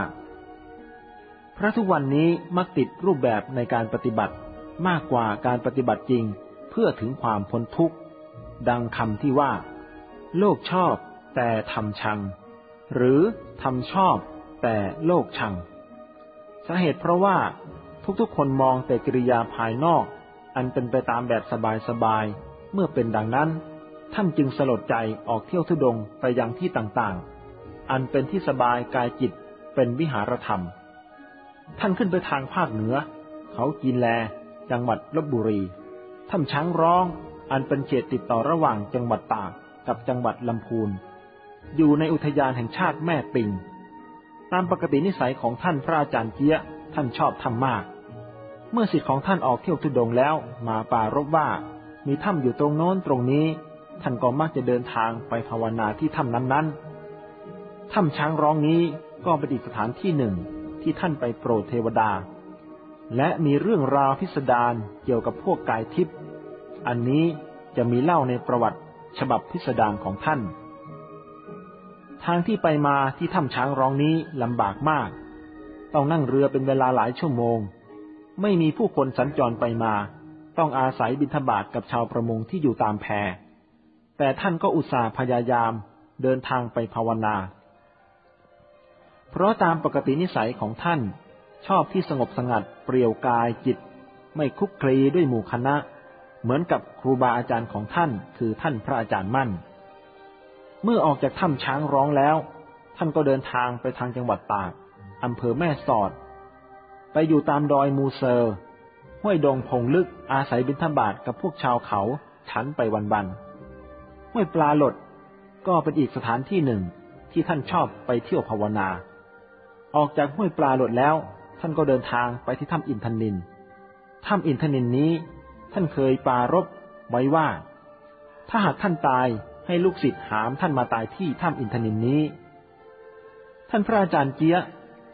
Speaker 1: พระทุกวันนี้มักติดรูปแบบในการปฏิบัติมากกว่าการปฏิบัติจริงเพื่อถึงความพ้นทุกข์ ดังคำที่ว่า โลกชอบแต่ทำชัง หรือทำชอบแต่โลกชัง สาเหตุเพราะว่าทุกๆคนมองแต่กิริยาภายนอก อันเป็นไปตามแบบสบายๆเมื่อเป็นดังนั้น ท่านจึงสลดใจออกเที่ยวทุดงไปยังที่ต่างๆ อันเป็นที่สบายกายจิตเป็นวิหารธรรม ท่านขึ้นไปทางภาคเหนือ เขากินแล จังหวัดลบบุรีถ้ำช้างร้อง อันเป็นเขตติดต่อระหว่างจังหวัดตากกับจังหวัดลำพูน อยู่ในอุทยานแห่งชาติแม่ปิง ตามปกตินิสัยของท่านพระอาจารย์เจียท่านชอบธรรมมาก เมื่อสิทธิ์ของท่านออกเที่ยวทุดงแล้วมาป่ารบว่า มีถ้ำอยู่ตรงโน้นตรงนี้ ท่านก็มักจะเดินทางไปภาวนาที่ถ้ำนั้นๆ ถ้ำช้างร้องนี้ก็เป็นอีกสถานที่หนึ่งที่ท่านไปโปรดเทวดา และมีเรื่องราวพิสดารเกี่ยวกับพวกกายทิพย์อันนี้จะมีเล่าในประวัติฉบับพิสดารของท่าน ทางที่ไปมาที่ถ้ำช้างร้องนี้ลำบากมาก ต้องนั่งเรือเป็นเวลาหลายชั่วโมง ไม่มีผู้คนสัญจรไปมา ต้องอาศัยบิณฑบาตกับชาวประมงที่อยู่ตามแพแต่ท่านก็อุตส่าห์พยายามเดินทางไปภาวนา เพราะตามปกตินิสัยของท่าน ชอบที่สงบสงัดเปรี่ยวกายจิต ไม่คุกคลีด้วยหมู่คณะ เหมือนกับครูบาอาจารย์ของท่าน คือท่านพระอาจารย์มั่น เมื่อออกจากถ้ำช้างร้องแล้ว ท่านก็เดินทางไปทางจังหวัดตากอำเภอแม่สอด ไปอยู่ตามดอยมูเซอร์ห้วยดงพงลึกอาศัยบิณฑบาตกับพวกชาวเขาฉันไปวันๆห้วยปลาหลดก็เป็นอีกสถานที่หนึ่งที่ท่านชอบไปเที่ยวภาวนา ออกจากห้วยปลาหลดแล้ว ท่านก็เดินทางไปที่ถ้ำอินทนินถ้ำอินทนินนี้ ท่านเคยปารบไว้ว่า ถ้าหากท่านตายให้ลูกศิษย์หามท่านมาตายที่ถ้ำอินทนินนี้ ท่านพระอาจารย์เจีย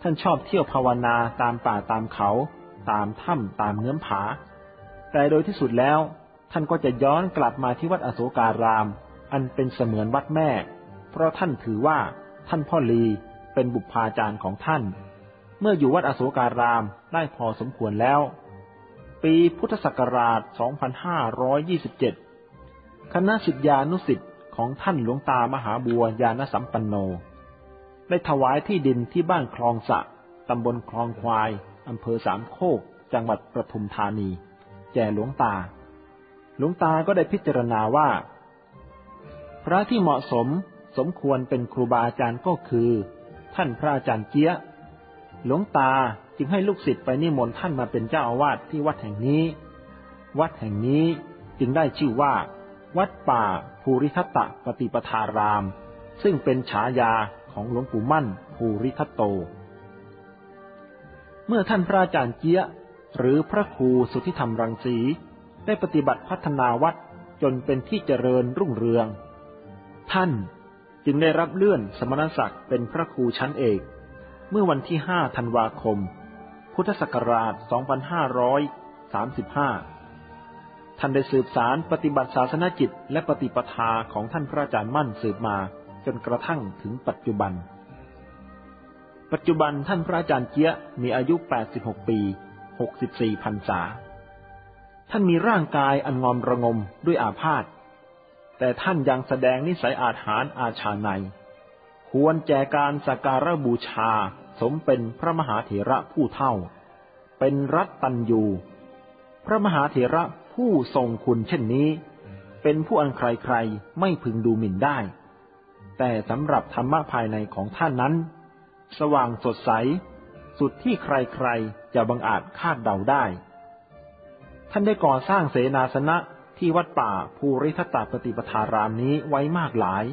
Speaker 1: ท่านชอบเที่ยวภาวนาตามป่าตามเขา ตามถ้ำตามเงื้อมผา แต่โดยที่สุดแล้ว ท่านก็จะย้อนกลับมาที่วัดอโศการาม อันเป็นเสมือนวัดแม่ เพราะท่านถือว่าท่านพ่อลี เป็นบุพาจารย์ของท่าน เมื่ออยู่วัดอโศการามได้พอสมควรแล้ว ปีพุทธศักราช 2527 คณะสิทธานุสิทธิ์ของท่านหลวงตามหาบัวยานสัมปันโน ได้ถวายที่ดินที่บ้านคลองสะ ตำบลคลองควาย อำเภอสามโคก จังหวัดประทุมธานี แก่หลวงตา หลวงตาก็ได้พิจารณาว่า พระที่เหมาะสมสมควรเป็นครูบาอาจารย์ก็คือ ท่านพระอาจารย์เจี๊ยหลวงตาจึงให้ลูกศิษย์ไปนิมนต์ท่านมาเป็นเจ้าอาวาสที่วัดแห่งนี้ วัดแห่งนี้จึงได้ชื่อว่า วัดป่าภูริทัตตปฏิปทาราม ซึ่งเป็นฉายาของหลวงปู่มั่นภูริทัตโต เมื่อท่านพระอาจารย์เจี้ย หรือพระครูสุทธิธรรมรังสีได้ปฏิบัติพัฒนาวัดจนเป็นที่เจริญรุ่งเรือง ท่าน จึงได้รับเลื่อนสมณศักดิ์เป็นพระครูชั้นเอก เมื่อวันที่ 5 ธันวาคม พุทธศักราช 2535 ท่านได้สืบสารปฏิบัติศาสนจิตและปฏิปทาของท่านพระอาจารย์มั่นสืบมาจนกระทั่งถึงปัจจุบัน ปัจจุบันท่านพระอาจารย์เจี๊ยมีอายุ 86 ปี 64พรรษา ท่านมีร่างกายอันงอมระงมด้วยอาพาธ แต่ท่านยังแสดงนิสัยอาถรรพ์อาชาใน ควรแจการสักการะบูชาสมเป็นพระมหาเถระผู้เท่า เป็นรัตตัญยู พระมหาเถระผู้ทรงคุณเช่นนี้ เป็นผู้อันใครๆไม่พึงดูหมิ่นได้ แต่สำหรับธรรมะภายในของท่านนั้น สว่างสดใส สุดที่ใครๆจะบังอาจคาดเดาได้ ท่านได้ก่อสร้างเสนาสนะ ที่วัดป่าภูริทัตปฏิปทารามนี้ไว้มากหลาย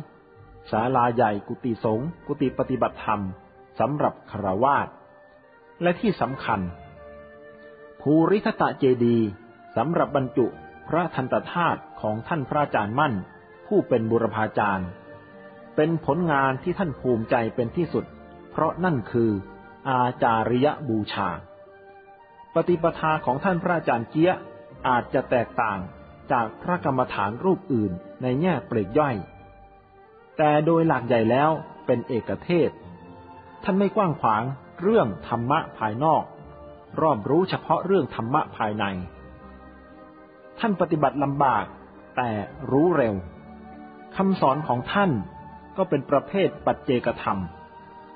Speaker 1: ศาลาใหญ่กุฏิสงฆ์กุฏิปฏิบัติธรรมสำหรับคราวาสและที่สำคัญ ภูริทัตเจดีสำหรับบรรจุพระทันตธาตุของท่านพระอาจารย์มั่น ผู้เป็นบุรพาจารย์ เป็นผลงานที่ท่านภูมิใจเป็นที่สุด เพราะนั่นคืออาจาริยบูชา ปฏิปทาของท่านพระอาจารย์เกี้ยอาจจะแตกต่าง จากพระกรรมฐานรูปอื่นในแง่เปลีกย่อย แต่โดยหลักใหญ่แล้วเป็นเอกเทศ ท่านไม่กว้างขวาง
Speaker 2: เรื่องธรรมะภายนอก รอบรู้เฉพาะเรื่องธรรมะภายใน ท่านปฏิบัติลำบากแต่รู้เร็วคำสอนของท่านก็เป็นประเภทปัจเจกธรรม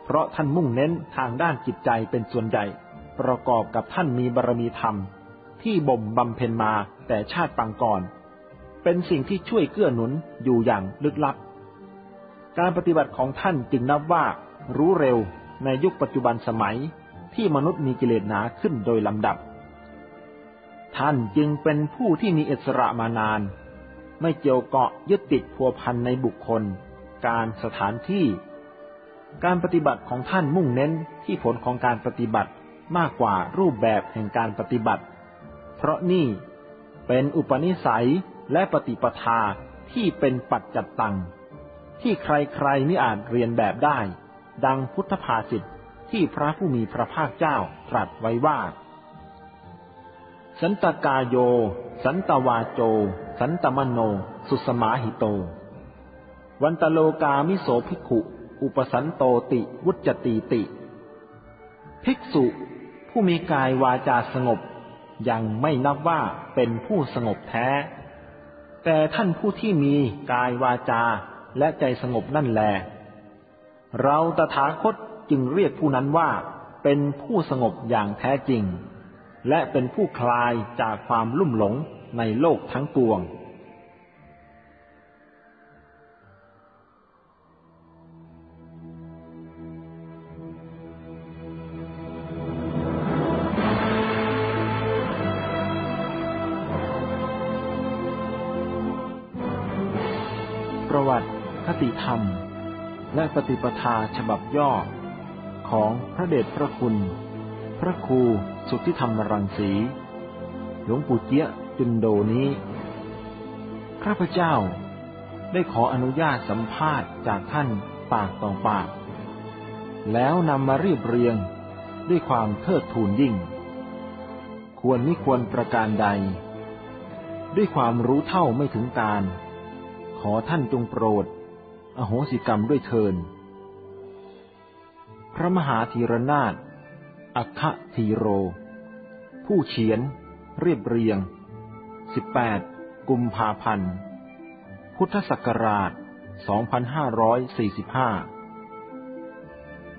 Speaker 2: เพราะท่านมุ่งเน้นทางด้านจิตใจเป็นส่วนใหญ่ ประกอบกับท่านมีบารมีธรรม ที่บ่มบำเพ็ญมา แต่ชาติปางก่อน เป็นสิ่งที่ช่วยเกื้อหนุนอยู่อย่างลึกลับ การปฏิบัติของท่านจึงนับว่ารู้เร็วในยุคปัจจุบันสมัยที่มนุษย์มีกิเลสหนาขึ้นโดยลำดับ ท่านจึงเป็นผู้ที่มีอิสระมานาน ไม่เกี่ยวเกาะยึดติดพัวพันในบุคคล การสถานที่ การปฏิบัติของท่านมุ่งเน้นที่ผลของการปฏิบัติมากกว่ารูปแบบแห่งการปฏิบัติ เพราะนี่ เป็นอุปนิสัยและปฏิปทาที่เป็นปัจจัตตัง ที่ใครๆไม่อาจเรียนแบบได้ ดังพุทธภาษิตที่พระผู้มีพระภาคเจ้าตรัสไว้ว่า สันตกาโย สันตวาโจ สันตมโน สุสมาหิโต วันตโลกามิโสภิกขุ อุปสันโตติวุจตีติ ภิกษุผู้มีกายวาจาสงบ ยังไม่นับว่าเป็นผู้สงบแท้ แต่ท่านผู้ที่มีกายวาจาและใจสงบนั่นแล เราตถาคตจึงเรียกผู้นั้นว่าเป็นผู้สงบอย่างแท้จริง และเป็นผู้คลายจากความลุ่มหลงในโลกทั้งปวง ติธรรม และปฏิปทาฉบับย่อ ของพระเดชพระคุณ พระครูสุทธิธรรมรังสี หลวงปู่เจี๊ยจุนโดนี้ ข้าพเจ้าได้ขออนุญาตสัมภาษณ์จากท่านปากต่อปาก แล้วนำมาเรียบเรียงด้วยความเทิดทูนยิ่ง ควรไม่ควรประการใด ด้วยความรู้เท่าไม่ถึงการ ขอท่านจงโปรด อโหสิกรรมด้วยเทิน พระมหาธีรนาถอัคธีโร ผู้เขียน เรียบเรียง 18 กุมภาพันธ์ พุทธศักราช 2545